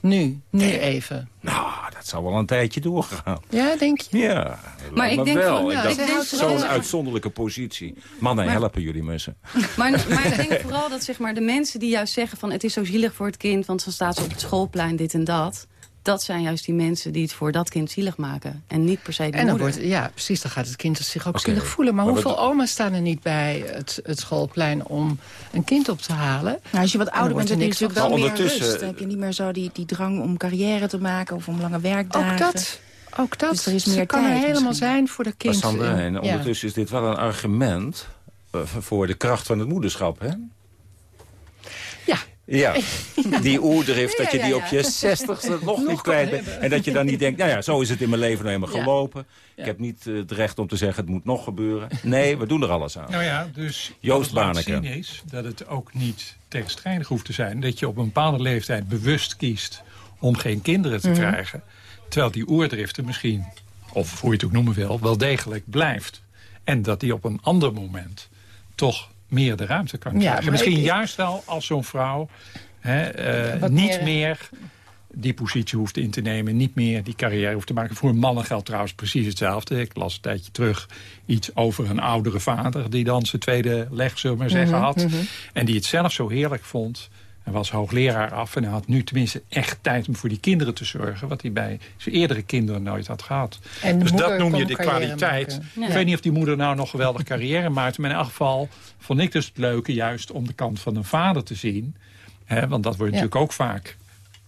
Nu, nu even. Nou, dat zou wel een tijdje doorgaan. Ja, denk je? Ja, maar ik denk wel. Van, ik ja, dacht, zo'n uitzonderlijke positie. Mannen maar, helpen jullie mensen. Maar, maar ik denk vooral dat zeg maar, de mensen die juist zeggen van... het is zo zielig voor het kind, want zo staat ze op het schoolplein, dit en dat dat zijn juist die mensen die het voor dat kind zielig maken. En niet per se de en dan moeder. Wordt, ja, precies. Dan gaat het kind zich ook okay. zielig voelen. Maar, maar hoeveel wat... oma's staan er niet bij het, het, schoolplein om een kind op te halen? Nou, als je wat ouder bent, heb je natuurlijk wel meer rust. Dan heb je niet meer zo die, die drang om carrière te maken of om lange werkdagen. Ook dat. Ook dat. Dus er is meer Ze kan tijd er helemaal misschien. zijn voor de kind. Sandra, en ondertussen is dit wel een argument uh, voor de kracht van het moederschap, hè? Ja. Ja, die oerdrift, dat je die op je zestigste nog, nog niet kwijt bent. En dat je dan niet denkt, nou ja, zo is het in mijn leven nou helemaal gelopen. Ik heb niet uh, het recht om te zeggen, het moet nog gebeuren. Nee, we doen er alles aan. Nou ja, dus Joost wat Baneke. zien is dat het ook niet tegenstrijdig hoeft te zijn. Dat je op een bepaalde leeftijd bewust kiest om geen kinderen te Mhm. krijgen. Terwijl die oerdriften misschien, of hoe je het ook noemen wil, wel degelijk blijft. En dat die op een ander moment toch meer de ruimte kan Ja, krijgen. Misschien ik- juist wel als zo'n vrouw hè, eh, niet meer- meer die positie hoeft in te nemen. Niet meer die carrière hoeft te maken. Voor mannen geldt trouwens precies hetzelfde. Ik las een tijdje terug iets over een oudere vader... die dan zijn tweede leg, zullen we maar zeggen, Mhm, had. mhm. En die het zelf zo heerlijk vond. Hij was hoogleraar af en hij had nu tenminste echt tijd om voor die kinderen te zorgen. Wat hij bij zijn eerdere kinderen nooit had gehad. Dus dat noem je de kwaliteit. Ik weet niet of die moeder nou nog geweldig carrière maakt. Maar in elk geval vond ik dus het leuke juist om de kant van een vader te zien. Hè, want dat wordt Ja. natuurlijk ook vaak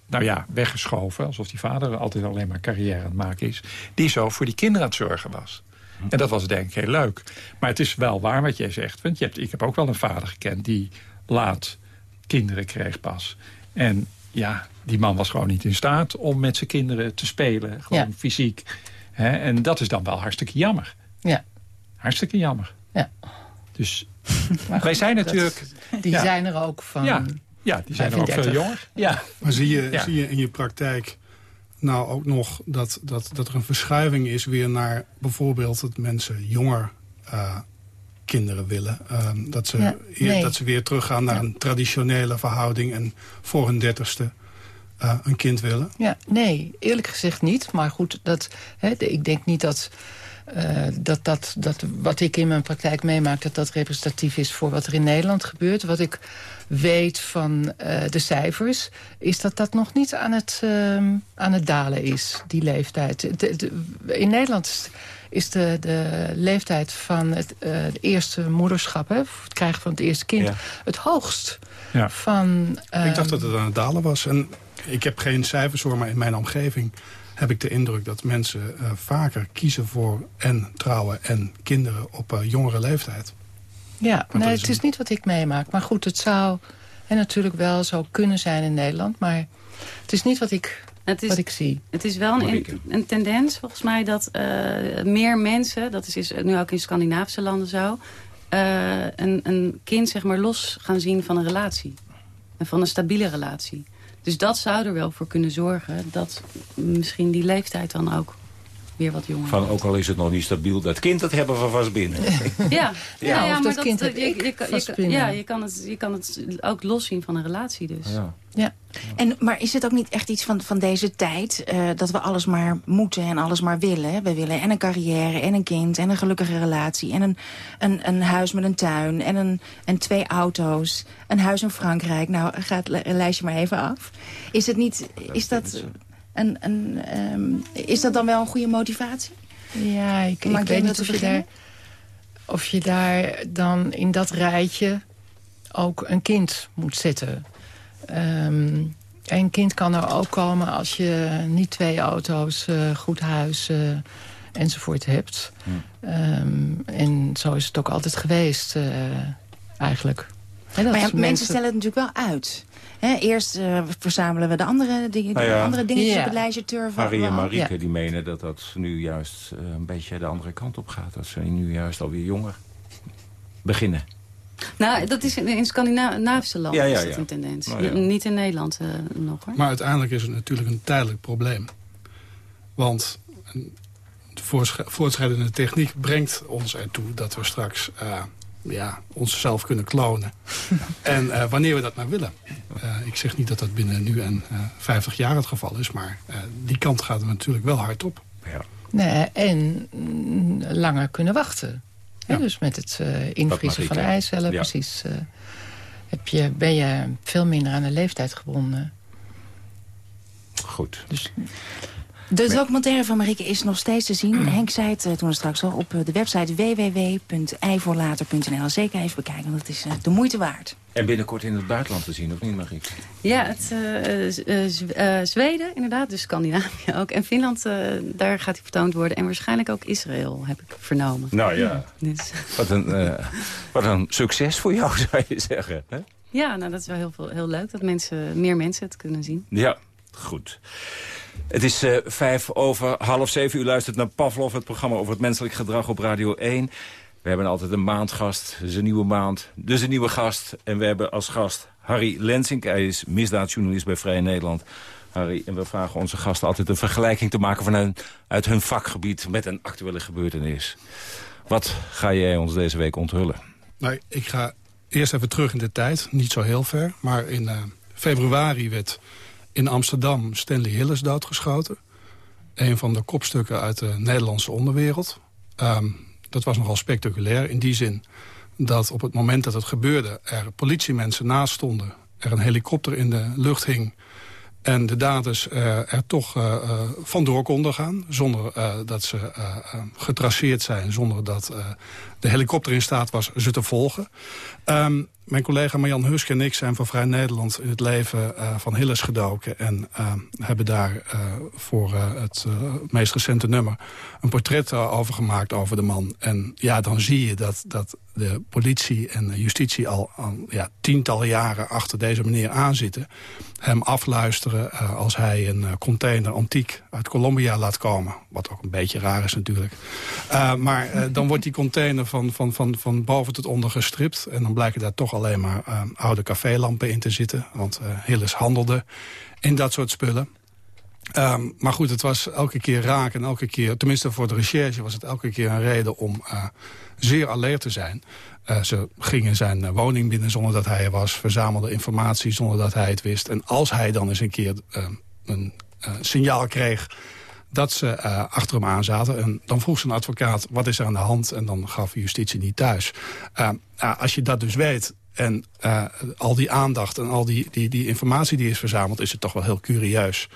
nou ja, weggeschoven. Alsof die vader altijd alleen maar carrière aan het maken is. Die zo voor die kinderen aan het zorgen was. En dat was denk ik heel leuk. Maar het is wel waar wat jij zegt. Want je hebt, ik heb ook wel een vader gekend die laat kinderen kreeg pas. En ja, die man was gewoon niet in staat om met zijn kinderen te spelen. Gewoon Ja. fysiek. Hè, en dat is dan wel hartstikke jammer. Ja. Hartstikke jammer. Ja. Dus wij zijn natuurlijk... Die ja. zijn er ook van... Ja, ja die zijn er ook veel 35. jonger. Ja. Maar zie je, Ja. zie je in je praktijk nou ook nog dat, dat, dat er een verschuiving is weer naar bijvoorbeeld dat mensen jonger eh, kinderen willen. Ehm, dat, ze, Ja, eer- nee. dat ze weer teruggaan naar een traditionele verhouding en voor hun dertigste eh, een kind willen. Ja, nee, eerlijk gezegd niet. Maar goed, dat, hè, de- ik denk niet dat, eh, dat, dat, dat wat ik in mijn praktijk meemaak... dat dat representatief is voor wat er in Nederland gebeurt. Wat ik weet van eh, de cijfers... is dat dat nog niet aan het, ehm, aan het dalen is, die leeftijd. De- de- in Nederland is, de, de leeftijd van het, eh, het eerste moederschap... Hè, het krijgen van het eerste kind, Ja. het hoogst Ja. van... ik dacht ehm, dat het aan het dalen was. En ik heb geen cijfers hoor, maar in mijn omgeving heb ik de indruk dat mensen eh, vaker kiezen voor en trouwen en kinderen op eh, jongere leeftijd. Ja, nee, is het is niet wat ik meemaak. Maar goed, het zou en natuurlijk wel zo kunnen zijn in Nederland. Maar het is niet wat ik, Het is, wat ik zie. Het is wel een, een tendens volgens mij dat eh, meer mensen... dat is, is nu ook in Scandinavische landen zo... eh, een, een kind zeg maar los gaan zien van een relatie. En van een stabiele relatie. Dus dat zou er wel voor kunnen zorgen... dat misschien die leeftijd dan ook weer wat jonger Van ook al is het nog niet stabiel, dat kind dat hebben we vast binnen. Ja, ja, ja, of maar dat kind heb je, ik je, kan- je, vast kan- binnen. ja, je, kan het, je kan het ook loszien van een relatie dus. Ja. Ja. En, maar is het ook niet echt iets van, van deze tijd... eh, dat we alles maar moeten en alles maar willen? We willen en een carrière en een kind en een gelukkige relatie... en een, een, een huis met een tuin en, een, en twee auto's. Een huis in Frankrijk. Nou, ga het li- lijstje maar even af. Is het niet... Is dat, een, een, ehm, is dat dan wel een goede motivatie? Ja, ik, ik weet niet te of je, daar, of je daar dan in dat rijtje ook een kind moet zetten. Ehm, een kind kan er ook komen als je niet twee auto's, eh, goed huis eh, enzovoort hebt. Ehm, en zo is het ook altijd geweest, eh, eigenlijk. Hè, dat Maar ja, mensen... stellen het natuurlijk wel uit. Hè, eerst eh, verzamelen we de andere, dingen, Nou ja. andere dingetjes Ja. op het lijstje turven. Harry en. Marieke Ja. die menen dat dat nu juist eh, een beetje de andere kant op gaat. Dat ze nu juist alweer jonger beginnen. Nou, dat is in, in Scandinavische landen Ja, ja, is dat ja. een tendens. Nou ja. Niet in Nederland eh, nog, hoor. Maar uiteindelijk is het natuurlijk een tijdelijk probleem. Want voortschrijdende techniek brengt ons ertoe dat we straks eh, ja, onszelf kunnen klonen. en eh, wanneer we dat maar willen. Eh, ik zeg niet dat dat binnen nu en eh 50 jaar het geval is, maar eh, die kant gaat er natuurlijk wel hard op. Nee, en mm, langer kunnen wachten. Dus met het eh, invriezen van de eicellen, precies. eh, heb je, ben je veel minder aan de leeftijd gebonden. Goed. Dus, De documentaire van Marieke is nog steeds te zien. Henk zei het eh, toen er straks al op eh, de website www.eivoorlater.nl. Zeker even bekijken, want het is eh, de moeite waard. En binnenkort in het buitenland te zien, of niet, Marie? Ja, het, eh, eh, eh, Zweden inderdaad, dus Scandinavië ook. En Finland, eh, daar gaat hij vertoond worden. En waarschijnlijk ook Israël, heb ik vernomen. Nou ja. Dus, Wat een, eh, wat een succes voor jou, zou je zeggen. Hè? ja, nou, dat is wel heel, veel, heel leuk dat mensen, meer mensen het kunnen zien. Ja, goed. Het is eh, vijf over half zeven. U luistert naar Pavlov, het programma over het menselijk gedrag op Radio 1. We hebben altijd een maandgast, dus een nieuwe maand, dus een nieuwe gast. En we hebben als gast Harry Lensink. Hij is misdaadjournalist bij Vrij Nederland. Harry, en we vragen onze gasten altijd een vergelijking te maken vanuit uit hun vakgebied met een actuele gebeurtenis. Wat ga jij ons deze week onthullen? Nou, ik ga eerst even terug in de tijd, niet zo heel ver. Maar in eh, februari werd in Amsterdam Stanley Hillis doodgeschoten. Een van de kopstukken uit de Nederlandse onderwereld. Ehm, dat was nogal spectaculair in die zin dat op het moment dat het gebeurde... er politiemensen naast stonden, er een helikopter in de lucht hing... en de daders eh, er toch eh, eh, vandoor konden gaan... zonder dat ze getraceerd zijn, zonder dat de helikopter in staat was ze te volgen. Ehm, mijn collega Marjan Husk en ik zijn voor Vrij Nederland in het leven eh, van Hilles gedoken... en ehm, hebben daar eh, voor eh, het meest recente nummer een portret over gemaakt over de man. En ja, dan zie je dat, dat de politie en de justitie al, ja, tientallen jaren achter deze meneer aanzitten. Hem afluisteren als hij een container antiek uit Colombia laat komen. Wat ook een beetje raar is natuurlijk. Uh, maar uh, dan wordt die container van, van, van, van boven tot onder gestript. En dan blijken daar toch alleen maar uh, oude cafélampen in te zitten. Want Hillis handelde in dat soort spullen. Um, maar goed, het was elke keer raak en elke keer... tenminste voor de recherche was het elke keer een reden om uh, zeer alert te zijn. Uh, ze gingen zijn uh, woning binnen zonder dat hij er was. Verzamelden informatie zonder dat hij het wist. En als hij dan eens een keer een signaal kreeg dat ze uh, achter hem aan zaten. En dan vroeg zijn advocaat, wat is er aan de hand? En dan gaf justitie niet thuis. Uh, uh, als je dat dus weet en al die aandacht en al die, die, die informatie die is verzameld... is het toch wel heel curieus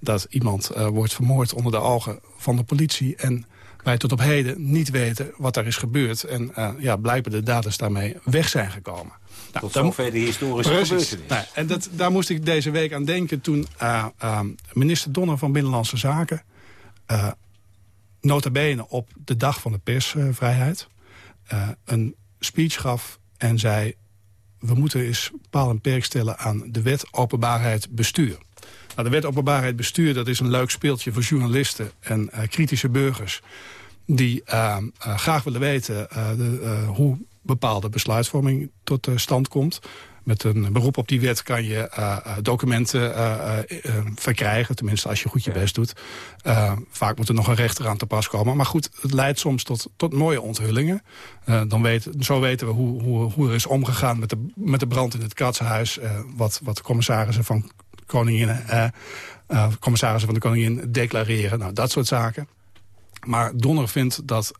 dat iemand wordt vermoord onder de ogen van de politie... en wij tot op heden niet weten wat er is gebeurd. En ja, blijkbaar de daders daarmee weg zijn gekomen. Nou, Tot zover de historische Precies. Nou, en dat, daar moest ik deze week aan denken toen uh, uh, minister Donner van Binnenlandse Zaken... Uh, nota bene op de dag van de persvrijheid... een speech gaf en zei... we moeten eens paal en perk stellen aan de wet openbaarheid bestuur. Nou, de wet openbaarheid bestuur dat is een leuk speeltje voor journalisten en kritische burgers... die graag willen weten de, hoe bepaalde besluitvorming tot stand komt. Met een beroep op die wet kan je uh, documenten uh, verkrijgen. Tenminste, als je goed je best doet. vaak moet er nog een rechter aan te pas komen. Maar goed, het leidt soms tot, tot mooie onthullingen. dan weet, zo weten we hoe, hoe, hoe er is omgegaan met de, met de brand in het Katsenhuis. wat, wat de commissarissen van, koningin, commissarissen van de koningin declareren. Nou, dat soort zaken. Maar Donner vindt dat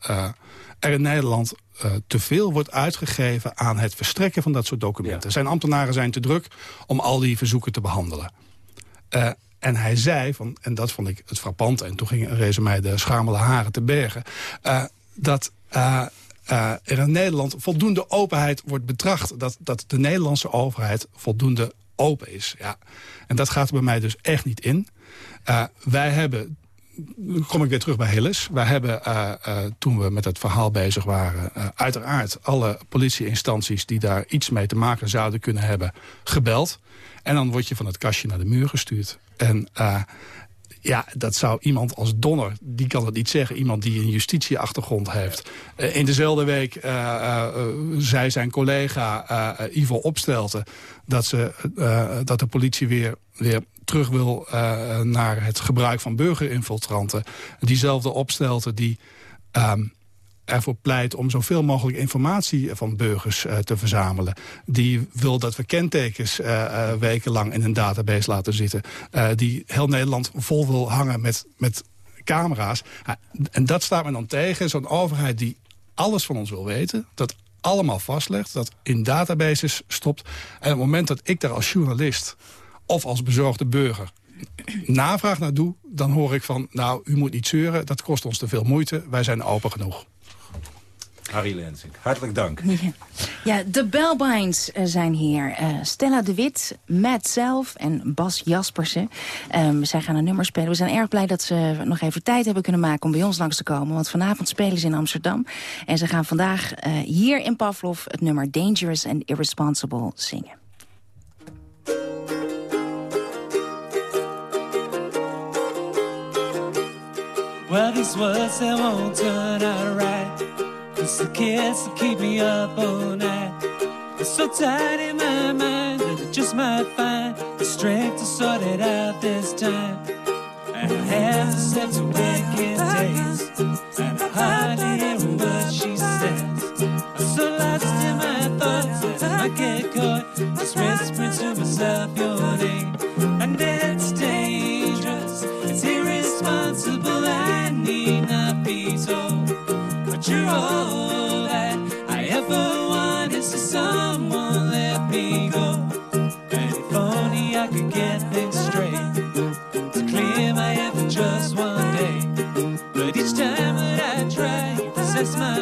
er in Nederland uh, te veel wordt uitgegeven aan het verstrekken van dat soort documenten. Ja. Zijn ambtenaren zijn te druk om al die verzoeken te behandelen. Uh, en hij zei, van, en dat vond ik het frappant... en toen ging rezen mij de schamele haren te bergen... Uh, dat er in Nederland voldoende openheid wordt betracht. Dat, dat de Nederlandse overheid voldoende open is. Ja. En dat gaat er bij mij dus echt niet in. wij hebben kom ik weer terug bij Hillis. Wij hebben, uh, uh, toen we met het verhaal bezig waren... Uh, uiteraard alle politieinstanties die daar iets mee te maken zouden kunnen hebben... gebeld. En dan word je van het kastje naar de muur gestuurd. En ja, dat zou iemand als Donner, die kan het niet zeggen. Iemand die een justitieachtergrond heeft. In dezelfde week uh, zei zijn collega Ivo Opstelten... Dat, ze, dat de politie weer, weer terug wil naar het gebruik van burgerinfiltranten. Diezelfde Opstelten die... Um, ervoor pleit om zoveel mogelijk informatie van burgers uh, te verzamelen. Die wil dat we kentekens uh, wekenlang in een database laten zitten. die heel Nederland vol wil hangen met, met camera's. en dat staat me dan tegen. Zo'n overheid die alles van ons wil weten. Dat allemaal vastlegt. Dat in databases stopt. En op het moment dat ik daar als journalist of als bezorgde burger navraag naar doe, dan hoor ik van... nou, u moet niet zeuren, dat kost ons te veel moeite, wij zijn open genoeg. Harry Lensing, hartelijk dank. Ja, de Bellbinds eh, zijn hier. Uh, Stella de Wit, Matt zelf en Bas Jaspersen. Um, zij gaan een nummer spelen. We zijn erg blij dat ze nog even tijd hebben kunnen maken om bij ons langs te komen. Want vanavond spelen ze in Amsterdam. En ze gaan vandaag uh, hier in Pavlov het nummer Dangerous and Irresponsible zingen. Well, these words, they won't turn out right. It's the kids that keep me up all night. It's so tight in my mind that I just might find the strength to sort it out this time. And I have to set to wicked days. And I hardly hear a word she says. I'm so lost in my thoughts that I get caught. Just whispering to myself your You're all that I ever wanted, so someone let me go. And if only I could get things straight to clear my head for just one day. But each time that I try, possess my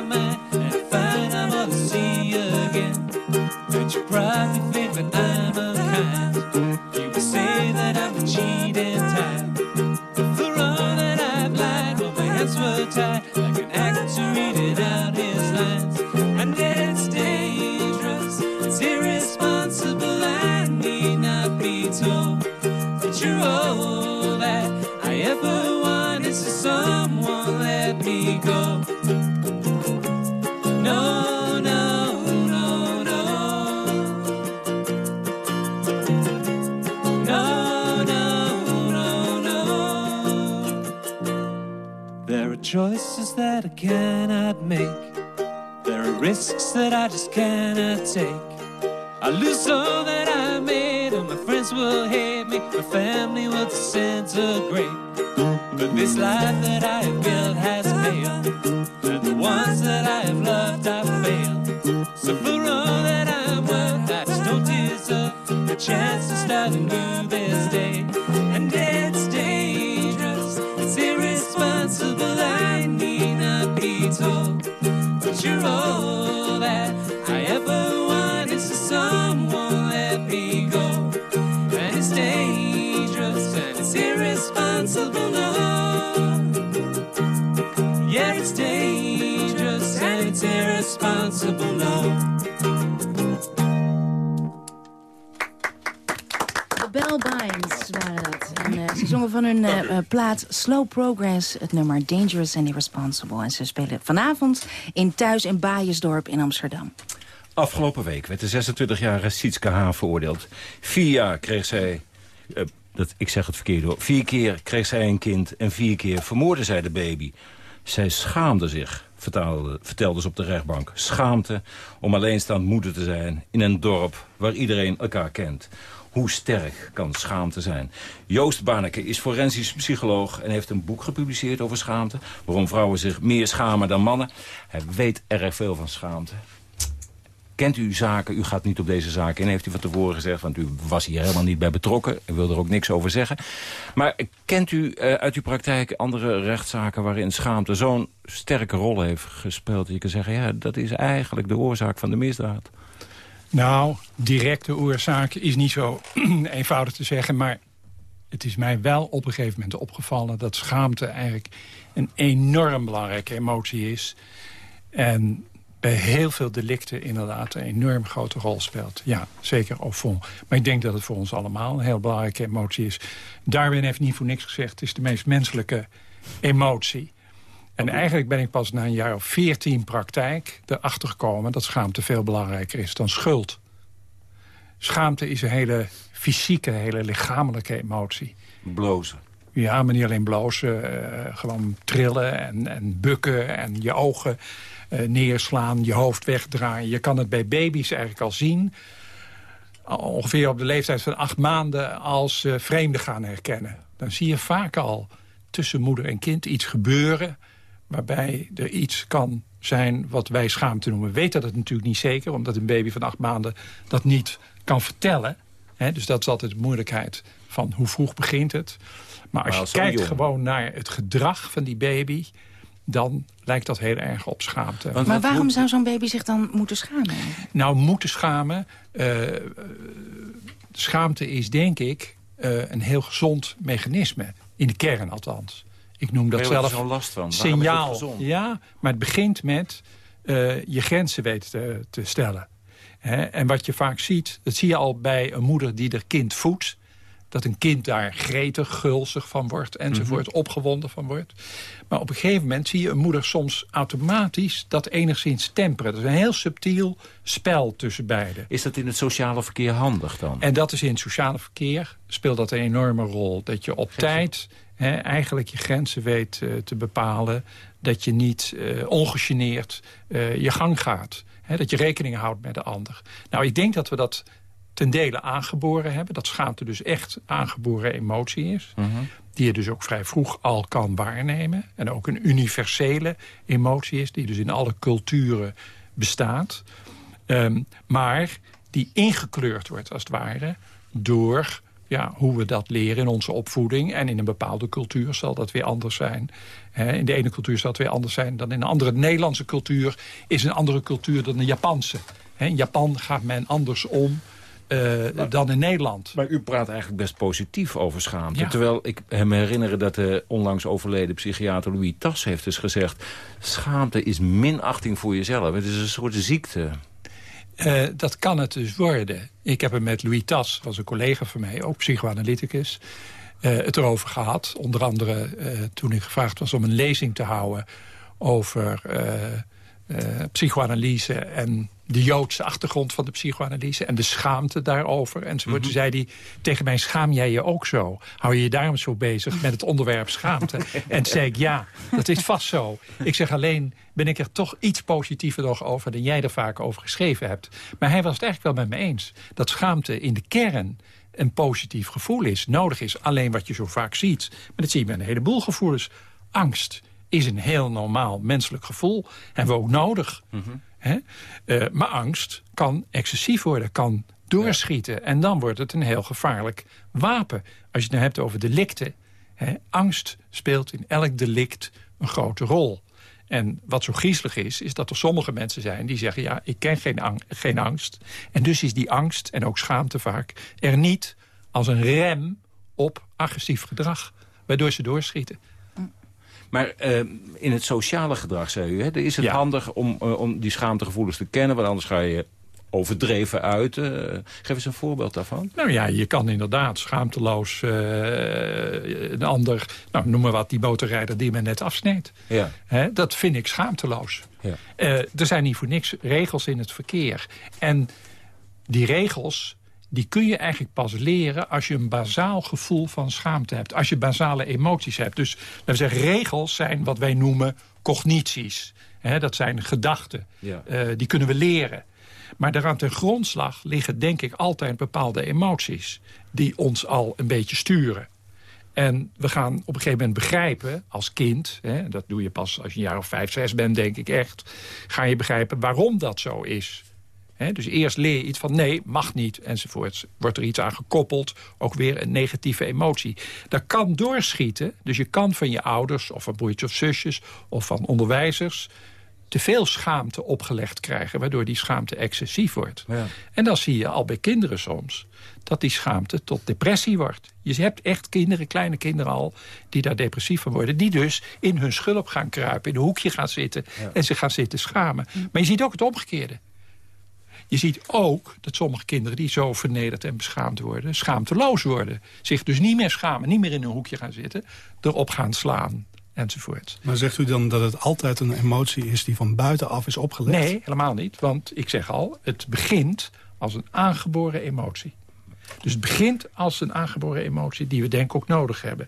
I lose all that I made, and my friends will hate me. My family Slow Progress het nummer Dangerous and Irresponsible. En ze spelen vanavond in Thuis in Baaiersdorp in Amsterdam. Afgelopen week werd de 26-jarige Sietske H. veroordeeld. Vier jaar kreeg zij... Uh, dat, ik zeg het verkeerd hoor. Vier keer kreeg zij een kind en vier keer vermoordde zij de baby. Zij schaamde zich, vertelde, vertelde ze op de rechtbank. Schaamte om alleenstaand moeder te zijn in een dorp waar iedereen elkaar kent. Hoe sterk kan schaamte zijn? Joost Barneke is forensisch psycholoog en heeft een boek gepubliceerd over schaamte. Waarom vrouwen zich meer schamen dan mannen. Hij weet erg veel van schaamte. Kent u zaken, u gaat niet op deze zaken in, heeft u van tevoren gezegd... want u was hier helemaal niet bij betrokken, u wil er ook niks over zeggen. Maar kent u uh, uit uw praktijk andere rechtszaken... waarin schaamte zo'n sterke rol heeft gespeeld... dat je kan zeggen, ja, dat is eigenlijk de oorzaak van de misdaad? Nou, directe oorzaak is niet zo eenvoudig te zeggen... maar het is mij wel op een gegeven moment opgevallen... dat schaamte eigenlijk een enorm belangrijke emotie is... En bij heel veel delicten inderdaad een enorm grote rol speelt. Ja, zeker au fond. Maar ik denk dat het voor ons allemaal een heel belangrijke emotie is. Darwin heeft niet voor niks gezegd... het is de meest menselijke emotie. En eigenlijk ben ik pas na een jaar of veertien praktijk erachter gekomen... dat schaamte veel belangrijker is dan schuld. Schaamte is een hele fysieke, hele lichamelijke emotie. Blozen. Ja, maar niet alleen blozen. Uh, gewoon trillen en, en bukken en je ogen uh, neerslaan, je hoofd wegdraaien. Je kan het bij baby's eigenlijk al zien. Ongeveer op de leeftijd van acht maanden als uh, vreemden gaan herkennen. Dan zie je vaak al tussen moeder en kind iets gebeuren... waarbij er iets kan zijn wat wij schaamte noemen. We weten dat natuurlijk niet zeker, omdat een baby van acht maanden dat niet kan vertellen. dus dat is altijd de moeilijkheid van hoe vroeg begint het. Maar als je kijkt gewoon naar het gedrag van die baby... dan lijkt dat heel erg op schaamte. maar waarom zou zo'n baby zich dan moeten schamen? Nou, moeten schamen... Uh, schaamte is denk ik uh, een heel gezond mechanisme. In de kern althans. Ik noem dat zelf zo'n last van? signaal. Ja, maar het begint met uh, je grenzen weten te, te stellen. He, en wat je vaak ziet, dat zie je al bij een moeder die haar kind voedt dat een kind daar gretig, gulzig van wordt enzovoort, mm opgewonden van wordt. Maar op een gegeven moment zie je een moeder soms automatisch dat enigszins temperen. Dat is een heel subtiel spel tussen beiden. Is dat in het sociale verkeer handig dan? En dat is in het sociale verkeer, speelt dat een enorme rol. Dat je op tijd eigenlijk je grenzen weet uh, te bepalen. Dat je niet uh, ongegeneerd uh, je gang gaat. dat je rekening houdt met de ander. Nou, ik denk dat we dat ten dele aangeboren hebben. Dat schaamte dus echt aangeboren emotie is. Mhm. Die je dus ook vrij vroeg al kan waarnemen. En ook een universele emotie is. Die dus in alle culturen bestaat. Um, maar die ingekleurd wordt als het ware door ja, hoe we dat leren in onze opvoeding. En in een bepaalde cultuur zal dat weer anders zijn. in de ene cultuur zal het weer anders zijn dan in een andere. De Nederlandse cultuur is een andere cultuur dan de Japanse. in Japan gaat men anders om uh, dan in Nederland. Maar u praat eigenlijk best positief over schaamte. Terwijl ik me herinner dat de onlangs overleden psychiater Louis Tas heeft dus gezegd... schaamte is minachting voor jezelf. Het is een soort ziekte. Uh, dat kan het dus worden. Ik heb het met Louis Tas, was een collega van mij, ook psychoanalyticus... Uh, het erover gehad. Onder andere toen ik gevraagd was om een lezing te houden... over psychoanalyse en de Joodse achtergrond van de psychoanalyse... en de schaamte daarover enzovoort. Mm Toen zei hij tegen mij, schaam jij je ook zo? Hou je je daarom zo bezig met het onderwerp schaamte? en toen zei ik, ja, dat is vast zo. Ik zeg alleen, ben ik er toch iets positiever nog over... dan jij er vaak over geschreven hebt. Maar hij was het eigenlijk wel met me eens. Dat schaamte in de kern een positief gevoel is, nodig is. Alleen wat je zo vaak ziet, maar dat zie je met een heleboel gevoelens. Angst is een heel normaal menselijk gevoel. Hebben we ook nodig. Mm uh, maar angst kan excessief worden, kan doorschieten. En dan wordt het een heel gevaarlijk wapen. Als je het nou hebt over delicten. Hè, angst speelt in elk delict een grote rol. En wat zo griezelig is, is dat er sommige mensen zijn die zeggen... ja, ik ken geen, ang geen angst. En dus is die angst, en ook schaamte vaak... er niet als een rem op agressief gedrag. Waardoor ze doorschieten. Maar uh, in het sociale gedrag, zei u, hè, is het handig om, uh, om die schaamtegevoelens te kennen... want anders ga je overdreven uit. Uh, geef eens een voorbeeld daarvan. Nou ja, je kan inderdaad schaamteloos een ander... Nou, noem maar wat, die motorrijder die men net afsneed. Ja. Hè, dat vind ik schaamteloos. Ja. er zijn niet voor niks regels in het verkeer. En die regels die kun je eigenlijk pas leren als je een bazaal gevoel van schaamte hebt. Als je basale emoties hebt. Dus laten we zeggen, regels zijn wat wij noemen cognities. dat zijn gedachten. Uh, die kunnen we leren. Maar daaraan ten grondslag liggen denk ik altijd bepaalde emoties... die ons al een beetje sturen. En we gaan op een gegeven moment begrijpen als kind... Hè, dat doe je pas als je een jaar of vijf, zes bent, denk ik echt... ga je begrijpen waarom dat zo is dus eerst leer je iets van nee, mag niet, enzovoort. Wordt er iets aan gekoppeld, ook weer een negatieve emotie. Dat kan doorschieten, dus je kan van je ouders... of van broertjes of zusjes of van onderwijzers... te veel schaamte opgelegd krijgen... waardoor die schaamte excessief wordt. Ja. En dan zie je al bij kinderen soms dat die schaamte tot depressie wordt. Je hebt echt kinderen, kleine kinderen al, die daar depressief van worden. Die dus in hun schulp gaan kruipen, in een hoekje gaan zitten... en zich gaan zitten schamen. Maar je ziet ook het omgekeerde. Je ziet ook dat sommige kinderen die zo vernederd en beschaamd worden... schaamteloos worden. Zich dus niet meer schamen, niet meer in een hoekje gaan zitten... erop gaan slaan enzovoort. Maar zegt u dan dat het altijd een emotie is die van buitenaf is opgelegd? Nee, helemaal niet. Want ik zeg al, het begint als een aangeboren emotie. Dus het begint als een aangeboren emotie die we denk ik ook nodig hebben.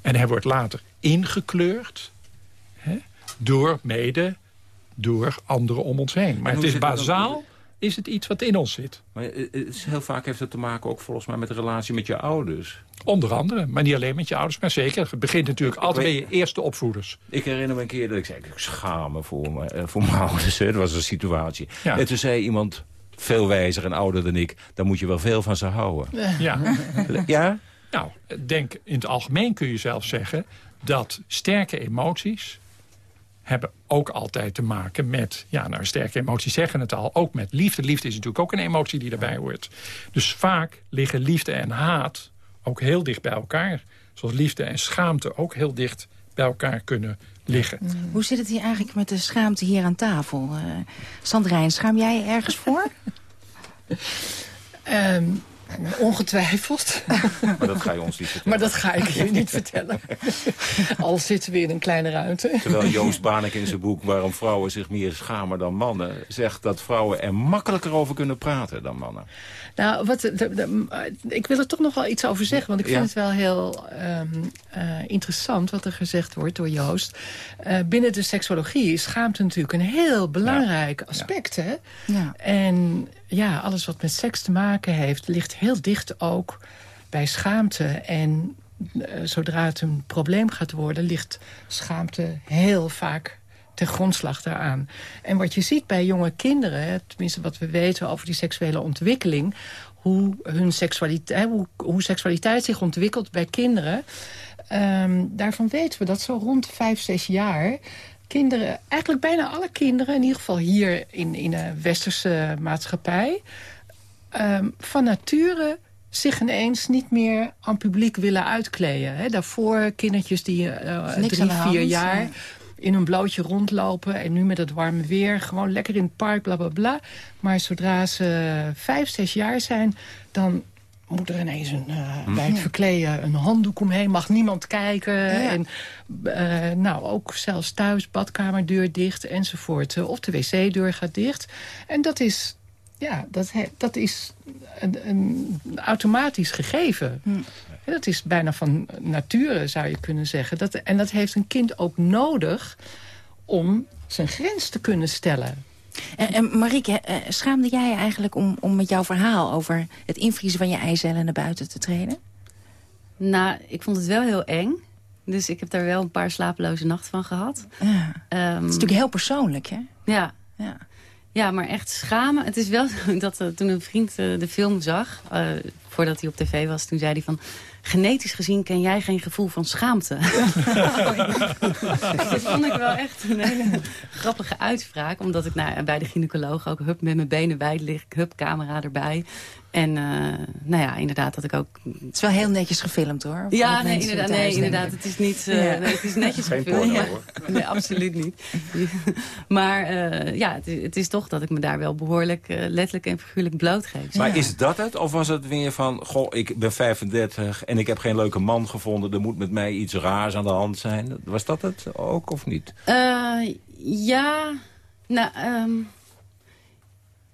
En hij wordt later ingekleurd hè, door mede door anderen om ons heen. Maar het is bazaal, is het iets wat in ons zit. Maar eh, het is- heel vaak heeft het te maken ook volgens mij met de relatie met je ouders. Onder andere, maar niet alleen met je ouders, maar zeker. Het begint natuurlijk altijd bij weet- je eerste opvoeders. Ik herinner me een keer dat ik zei, ik schaam me voor, me, eh, voor mijn ouders. Hè. Dat was een situatie. Ja. En toen zei iemand, veel wijzer en ouder dan ik... dan moet je wel veel van ze houden. Ja. Ja? Nou, denk in het algemeen kun je zelf zeggen... dat sterke emoties hebben ook altijd te maken met... ja, nou, sterke emoties zeggen het al, ook met liefde. Liefde is natuurlijk ook een emotie die daarbij hoort. Dus vaak liggen liefde en haat ook heel dicht bij elkaar. Zoals liefde en schaamte ook heel dicht bij elkaar kunnen liggen. Hoe zit het hier eigenlijk met de schaamte hier aan tafel? Uh, Sandrijn, schaam jij je ergens voor? Um, ongetwijfeld. Maar dat ga je ons niet vertellen. Maar dat ga ik je niet vertellen. Al zitten we in een kleine ruimte. Terwijl Joost Banek in zijn boek Waarom vrouwen zich meer schamen dan mannen... zegt dat vrouwen er makkelijker over kunnen praten dan mannen. Nou, wat, de, de, ik wil er toch nog wel iets over zeggen. Want ik vind Ja. het wel heel um, uh, interessant wat er gezegd wordt door Joost. Uh, binnen de seksologie is schaamte natuurlijk een heel belangrijk ja. aspect. Hè? Ja. En ja, alles wat met seks te maken heeft... ligt heel dicht ook bij schaamte. En uh, zodra het een probleem gaat worden... ligt schaamte heel vaak ten grondslag daaraan. En wat je ziet bij jonge kinderen... tenminste wat we weten over die seksuele ontwikkeling... hoe, hun seksualiteit, hoe, hoe seksualiteit zich ontwikkelt bij kinderen... Um, daarvan weten we dat zo rond vijf, zes jaar... kinderen, eigenlijk bijna alle kinderen... in ieder geval hier in, in de westerse maatschappij... Um, van nature zich ineens niet meer aan publiek willen uitkleden. Daarvoor kindertjes die uh, drie, vier jaar... Ja in een blootje rondlopen. En nu met het warme weer, gewoon lekker in het park, bla bla bla. Maar zodra ze vijf, zes jaar zijn, dan moet er ineens een, uh, bij het verkleden een handdoek omheen. Mag niemand kijken. Ja. En uh, nou, ook zelfs thuis, badkamerdeur dicht enzovoort. Of de wc-deur gaat dicht. En dat is, ja, dat, dat is een, een automatisch gegeven. Hm. En dat is bijna van nature, zou je kunnen zeggen. Dat, en dat heeft een kind ook nodig om zijn grens te kunnen stellen. En, en Marieke, schaamde jij je eigenlijk om, om met jouw verhaal... over het invriezen van je eicellen naar buiten te treden? Nou, ik vond het wel heel eng. Dus ik heb daar wel een paar slapeloze nachten van gehad. Ja. Um, het is natuurlijk heel persoonlijk, hè? Ja. ja. Ja, maar echt schamen. Het is wel zo dat uh, toen een vriend uh, de film zag... Uh, voordat hij op tv was, toen zei hij van... genetisch gezien ken jij geen gevoel van schaamte. dat vond ik wel echt een hele grappige uitspraak. Omdat ik nou, bij de gynaecoloog ook hup met mijn benen wijd lig. Hup, camera erbij. En uh, nou ja, inderdaad dat ik ook... Het is wel heel netjes gefilmd hoor. Ja, nee, inderdaad, nee, inderdaad. Het is, niet, uh, ja. nee, het is netjes Geen gefilmd. porno, ja. hoor. Nee, absoluut niet. maar uh, ja, het is, het, is toch dat ik me daar wel behoorlijk letterlijk en figuurlijk blootgeef. Maar ja. is dat het? Of was het weer van, goh, ik ben 35 en ik heb geen leuke man gevonden. Er moet met mij iets raars aan de hand zijn. Was dat het ook of niet? ja, nou... Um,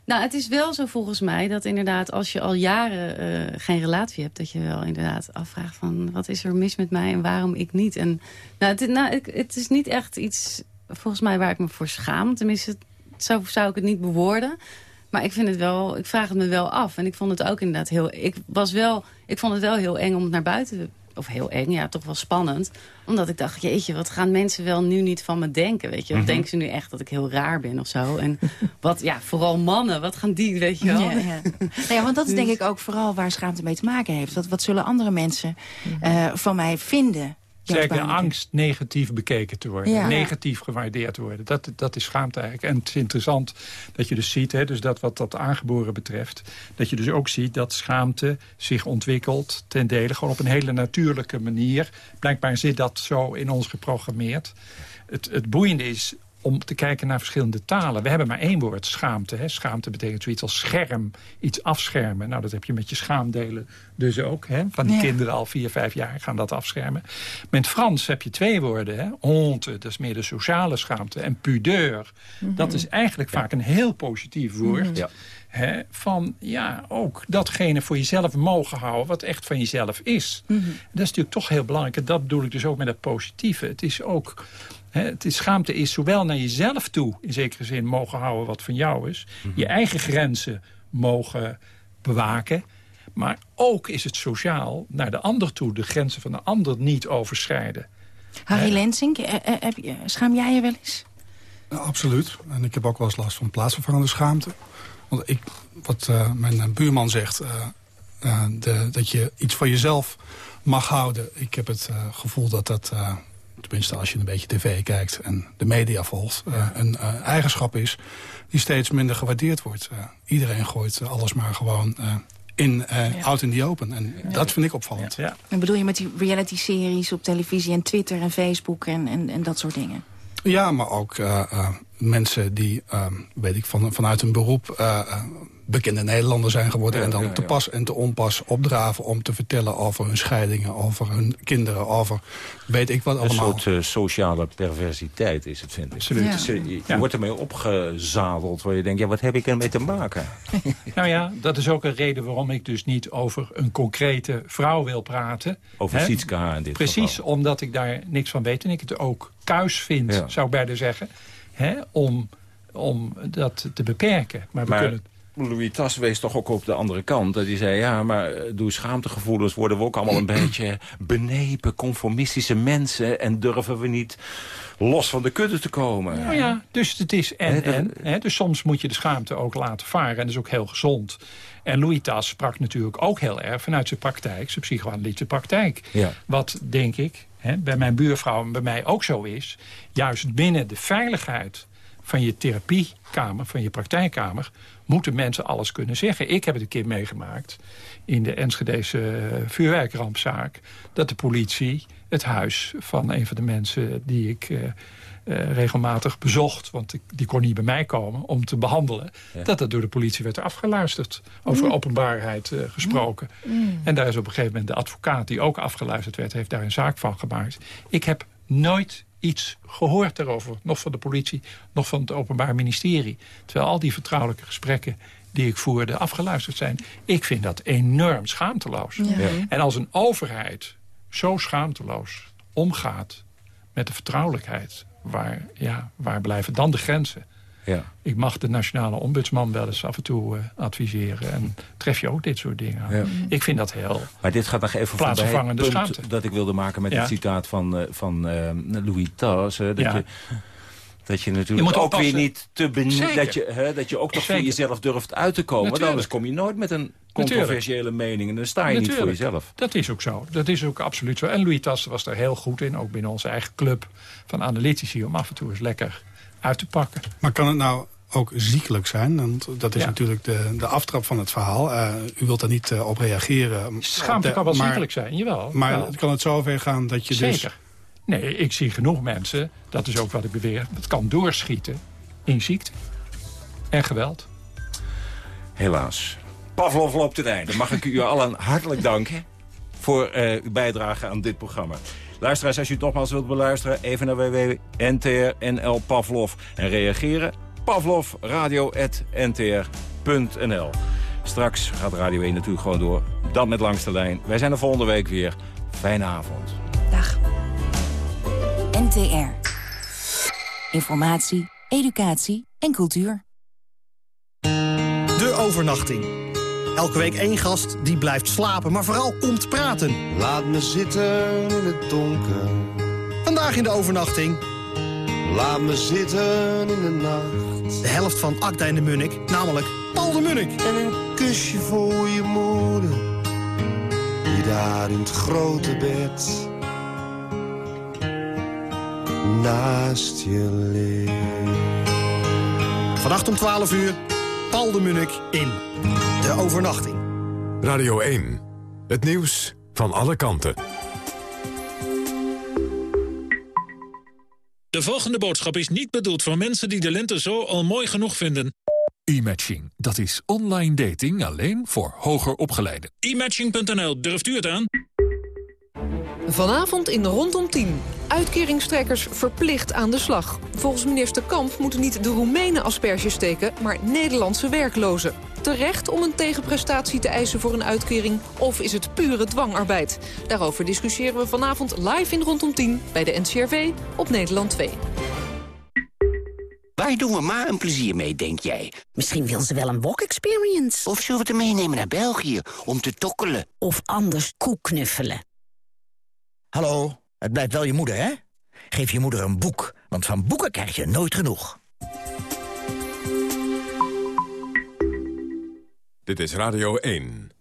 nou, het is wel zo volgens mij dat inderdaad als je al jaren uh, geen relatie hebt... dat je wel inderdaad afvraagt van wat is er mis met mij en waarom ik niet. En, nou, het, nou, ik, het is niet echt iets volgens mij waar ik me voor schaam. Tenminste, zo zou ik het niet bewoorden. Maar ik vind het wel, ik vraag het me wel af. En ik vond het ook inderdaad heel... Ik, was wel, ik vond het wel heel eng om het naar buiten of heel eng, ja, toch wel spannend. Omdat ik dacht, jeetje, wat gaan mensen wel nu niet van me denken, weet je? Of mm -hmm. denken ze nu echt dat ik heel raar ben of zo? En wat, ja, vooral mannen, wat gaan die, weet je wel? Ja, ja. nou ja want dat is denk ik ook vooral waar schaamte mee te maken heeft. Wat, wat zullen andere mensen uh, van mij vinden? De angst negatief bekeken te worden. Ja. Negatief gewaardeerd te worden. Dat, dat is schaamte eigenlijk. En het is interessant dat je dus ziet, hè, dus dat wat dat aangeboren betreft... dat je dus ook ziet dat schaamte zich ontwikkelt... ten dele gewoon op een hele natuurlijke manier. Blijkbaar zit dat zo in ons geprogrammeerd. Het, het boeiende is om te kijken naar verschillende talen. We hebben maar één woord, schaamte. Hè. Schaamte betekent zoiets als scherm, iets afschermen. Nou, dat heb je met je schaamdelen dus ook. Hè. Van die Ja. kinderen al vier, vijf jaar gaan dat afschermen. Met het Frans heb je twee woorden. Hè. Honte, dat is meer de sociale schaamte. En pudeur, dat is eigenlijk vaak een heel positief woord. Mhm. Ja. Hè, van ja, ook datgene voor jezelf mogen houden wat echt van jezelf is. Dat is natuurlijk toch heel belangrijk. En dat bedoel ik dus ook met het positieve. Het is ook, het is, schaamte is zowel naar jezelf toe, in zekere zin, mogen houden wat van jou is. Je eigen grenzen mogen bewaken. Maar ook is het sociaal naar de ander toe, de grenzen van de ander niet overschrijden. Harry Lensink, eh, eh, heb je, schaam jij je wel eens? Ja, absoluut. En ik heb ook wel eens last van plaatsvervangende schaamte. Want ik, wat eh, mijn buurman zegt, eh, eh, de, dat je iets van jezelf mag houden. Ik heb het eh, gevoel dat dat, eh, tenminste als je een beetje tv kijkt en de media volgt, eh, een eh, eigenschap is die steeds minder gewaardeerd wordt. Eh, iedereen gooit alles maar gewoon eh, in, eh out in the open. En dat vind ik opvallend. En bedoel je met die reality-series op televisie en Twitter en Facebook en, en, en dat soort dingen? Ja, maar ook eh, eh, mensen die, eh, weet ik, van, vanuit hun beroep bekende Nederlander zijn geworden... Ja, en dan ja, te pas en te onpas opdraven om te vertellen over hun scheidingen... over hun kinderen, over weet ik wat Een allemaal. soort eh, sociale perversiteit is het, vind ik. Absoluut. Eh, Je, je wordt ermee opgezadeld, waar je denkt, ja, wat heb ik ermee te maken? Nou ja, dat is ook een reden waarom ik dus niet over een concrete vrouw wil praten. Over Haar in dit Precies, geval. omdat ik daar niks van weet. En ik het ook kuis vind, Ja. zou ik bijna zeggen. Hè? Om, om dat te beperken. Maar we Maar kunnen... Louis Tas wees toch ook op de andere kant. Dat hij zei, ja, maar eh, door schaamtegevoelens worden we ook allemaal een beetje benepen, conformistische mensen. En durven we niet los van de kudde te komen. Nou ja, dus het is en, dat- en. Dus soms moet je de schaamte ook laten varen. En dat is ook heel gezond. En Louis Tas sprak natuurlijk ook heel erg vanuit zijn praktijk, zijn psychoanalytische praktijk. Ja. Wat, denk ik, hè, bij mijn buurvrouw en bij mij ook zo is... juist binnen de veiligheid van je therapiekamer, van je praktijkkamer... moeten mensen alles kunnen zeggen. Ik heb het een keer meegemaakt in de Enschedese eh, vuurwerkrampzaak... dat de politie het huis van een van de mensen die ik... eh, eh, regelmatig bezocht, want ik, die kon niet bij mij komen om te behandelen, Ja. dat dat door de politie werd afgeluisterd. Over Mm. openbaarheid eh, gesproken. En daar is op een gegeven moment de advocaat die ook afgeluisterd werd... heeft daar een zaak van gemaakt. Ik heb nooit iets gehoord daarover. Nog van de politie, nog van het Openbaar Ministerie. Terwijl al die vertrouwelijke gesprekken die ik voerde afgeluisterd zijn. Ik vind dat enorm schaamteloos. Ja. Ja. En als een overheid zo schaamteloos omgaat met de vertrouwelijkheid... waar, ja, waar blijven dan de grenzen? Ja. Ik mag de nationale ombudsman wel eens af en toe eh, adviseren. En tref je ook dit soort dingen aan. Ja. Ik vind dat heel... Maar dit gaat nog even voorbij het punt schaamte. dat ik wilde maken met Ja. het citaat van, eh, van eh, Louis Tas. dat, je, dat je natuurlijk Je moet ook oppassen. weer niet te Zeker. dat je, hè, dat je ook nog voor jezelf durft uit te komen. Want anders kom je nooit met een controversiële mening. En dan sta je niet voor jezelf. Dat is ook zo. Dat is ook absoluut zo. En Louis Tassen was daar heel goed in. Ook binnen onze eigen club van analytici. Om af en toe eens lekker uit te pakken. Maar kan het nou ook ziekelijk zijn? Want dat is Ja. natuurlijk de, de aftrap van het verhaal. Eh, u wilt daar niet eh, op reageren. Schaamte kan wel maar- ziekelijk zijn, jawel. Maar Wel. kan het zover gaan dat je dus... Zeker. Nee, ik zie genoeg mensen, dat is ook wat ik beweer... het kan doorschieten in ziekte en geweld. Helaas. Pavlov loopt het einde. Mag ik u allen hartelijk danken voor eh, uw bijdrage aan dit programma. Luisteraars, als u het nogmaals wilt beluisteren... even naar www.ntr.nl Pavlov en reageren. pavlovradio.ntr.nl Straks gaat Radio 1 natuurlijk gewoon door. Dan met Langs de Lijn. Wij zijn er volgende week weer. Fijne avond. Dag. NTR. Informatie, educatie en cultuur. De overnachting. Elke week één gast die blijft slapen, maar vooral komt praten. Laat me zitten in het donker. Vandaag in de overnachting. Laat me zitten in de nacht. De helft van Akda en de Munnik, namelijk Paul de Munnik. En een kusje voor je moeder. Die daar in het grote bed naast je ligt. Vannacht om 12 uur, Paul de Munnik in De Overnachting. Radio 1. Het nieuws van alle kanten. De volgende boodschap is niet bedoeld voor mensen die de lente zo al mooi genoeg vinden. E-matching, dat is online dating alleen voor hoger opgeleiden. E-matching.nl, durft u het aan? Vanavond in Rondom 10. Uitkeringstrekkers verplicht aan de slag. Volgens minister Kamp moeten niet de Roemenen asperges steken... maar Nederlandse werklozen. Terecht om een tegenprestatie te eisen voor een uitkering... of is het pure dwangarbeid? Daarover discussiëren we vanavond live in Rondom 10... bij de NCRV op Nederland 2. Waar doen we ma een plezier mee, denk jij? Misschien wil ze wel een wok-experience. Of zullen we het meenemen naar België om te tokkelen? Of anders koeknuffelen. Hallo, het blijft wel je moeder, hè? Geef je moeder een boek, want van boeken krijg je nooit genoeg. Dit is Radio 1.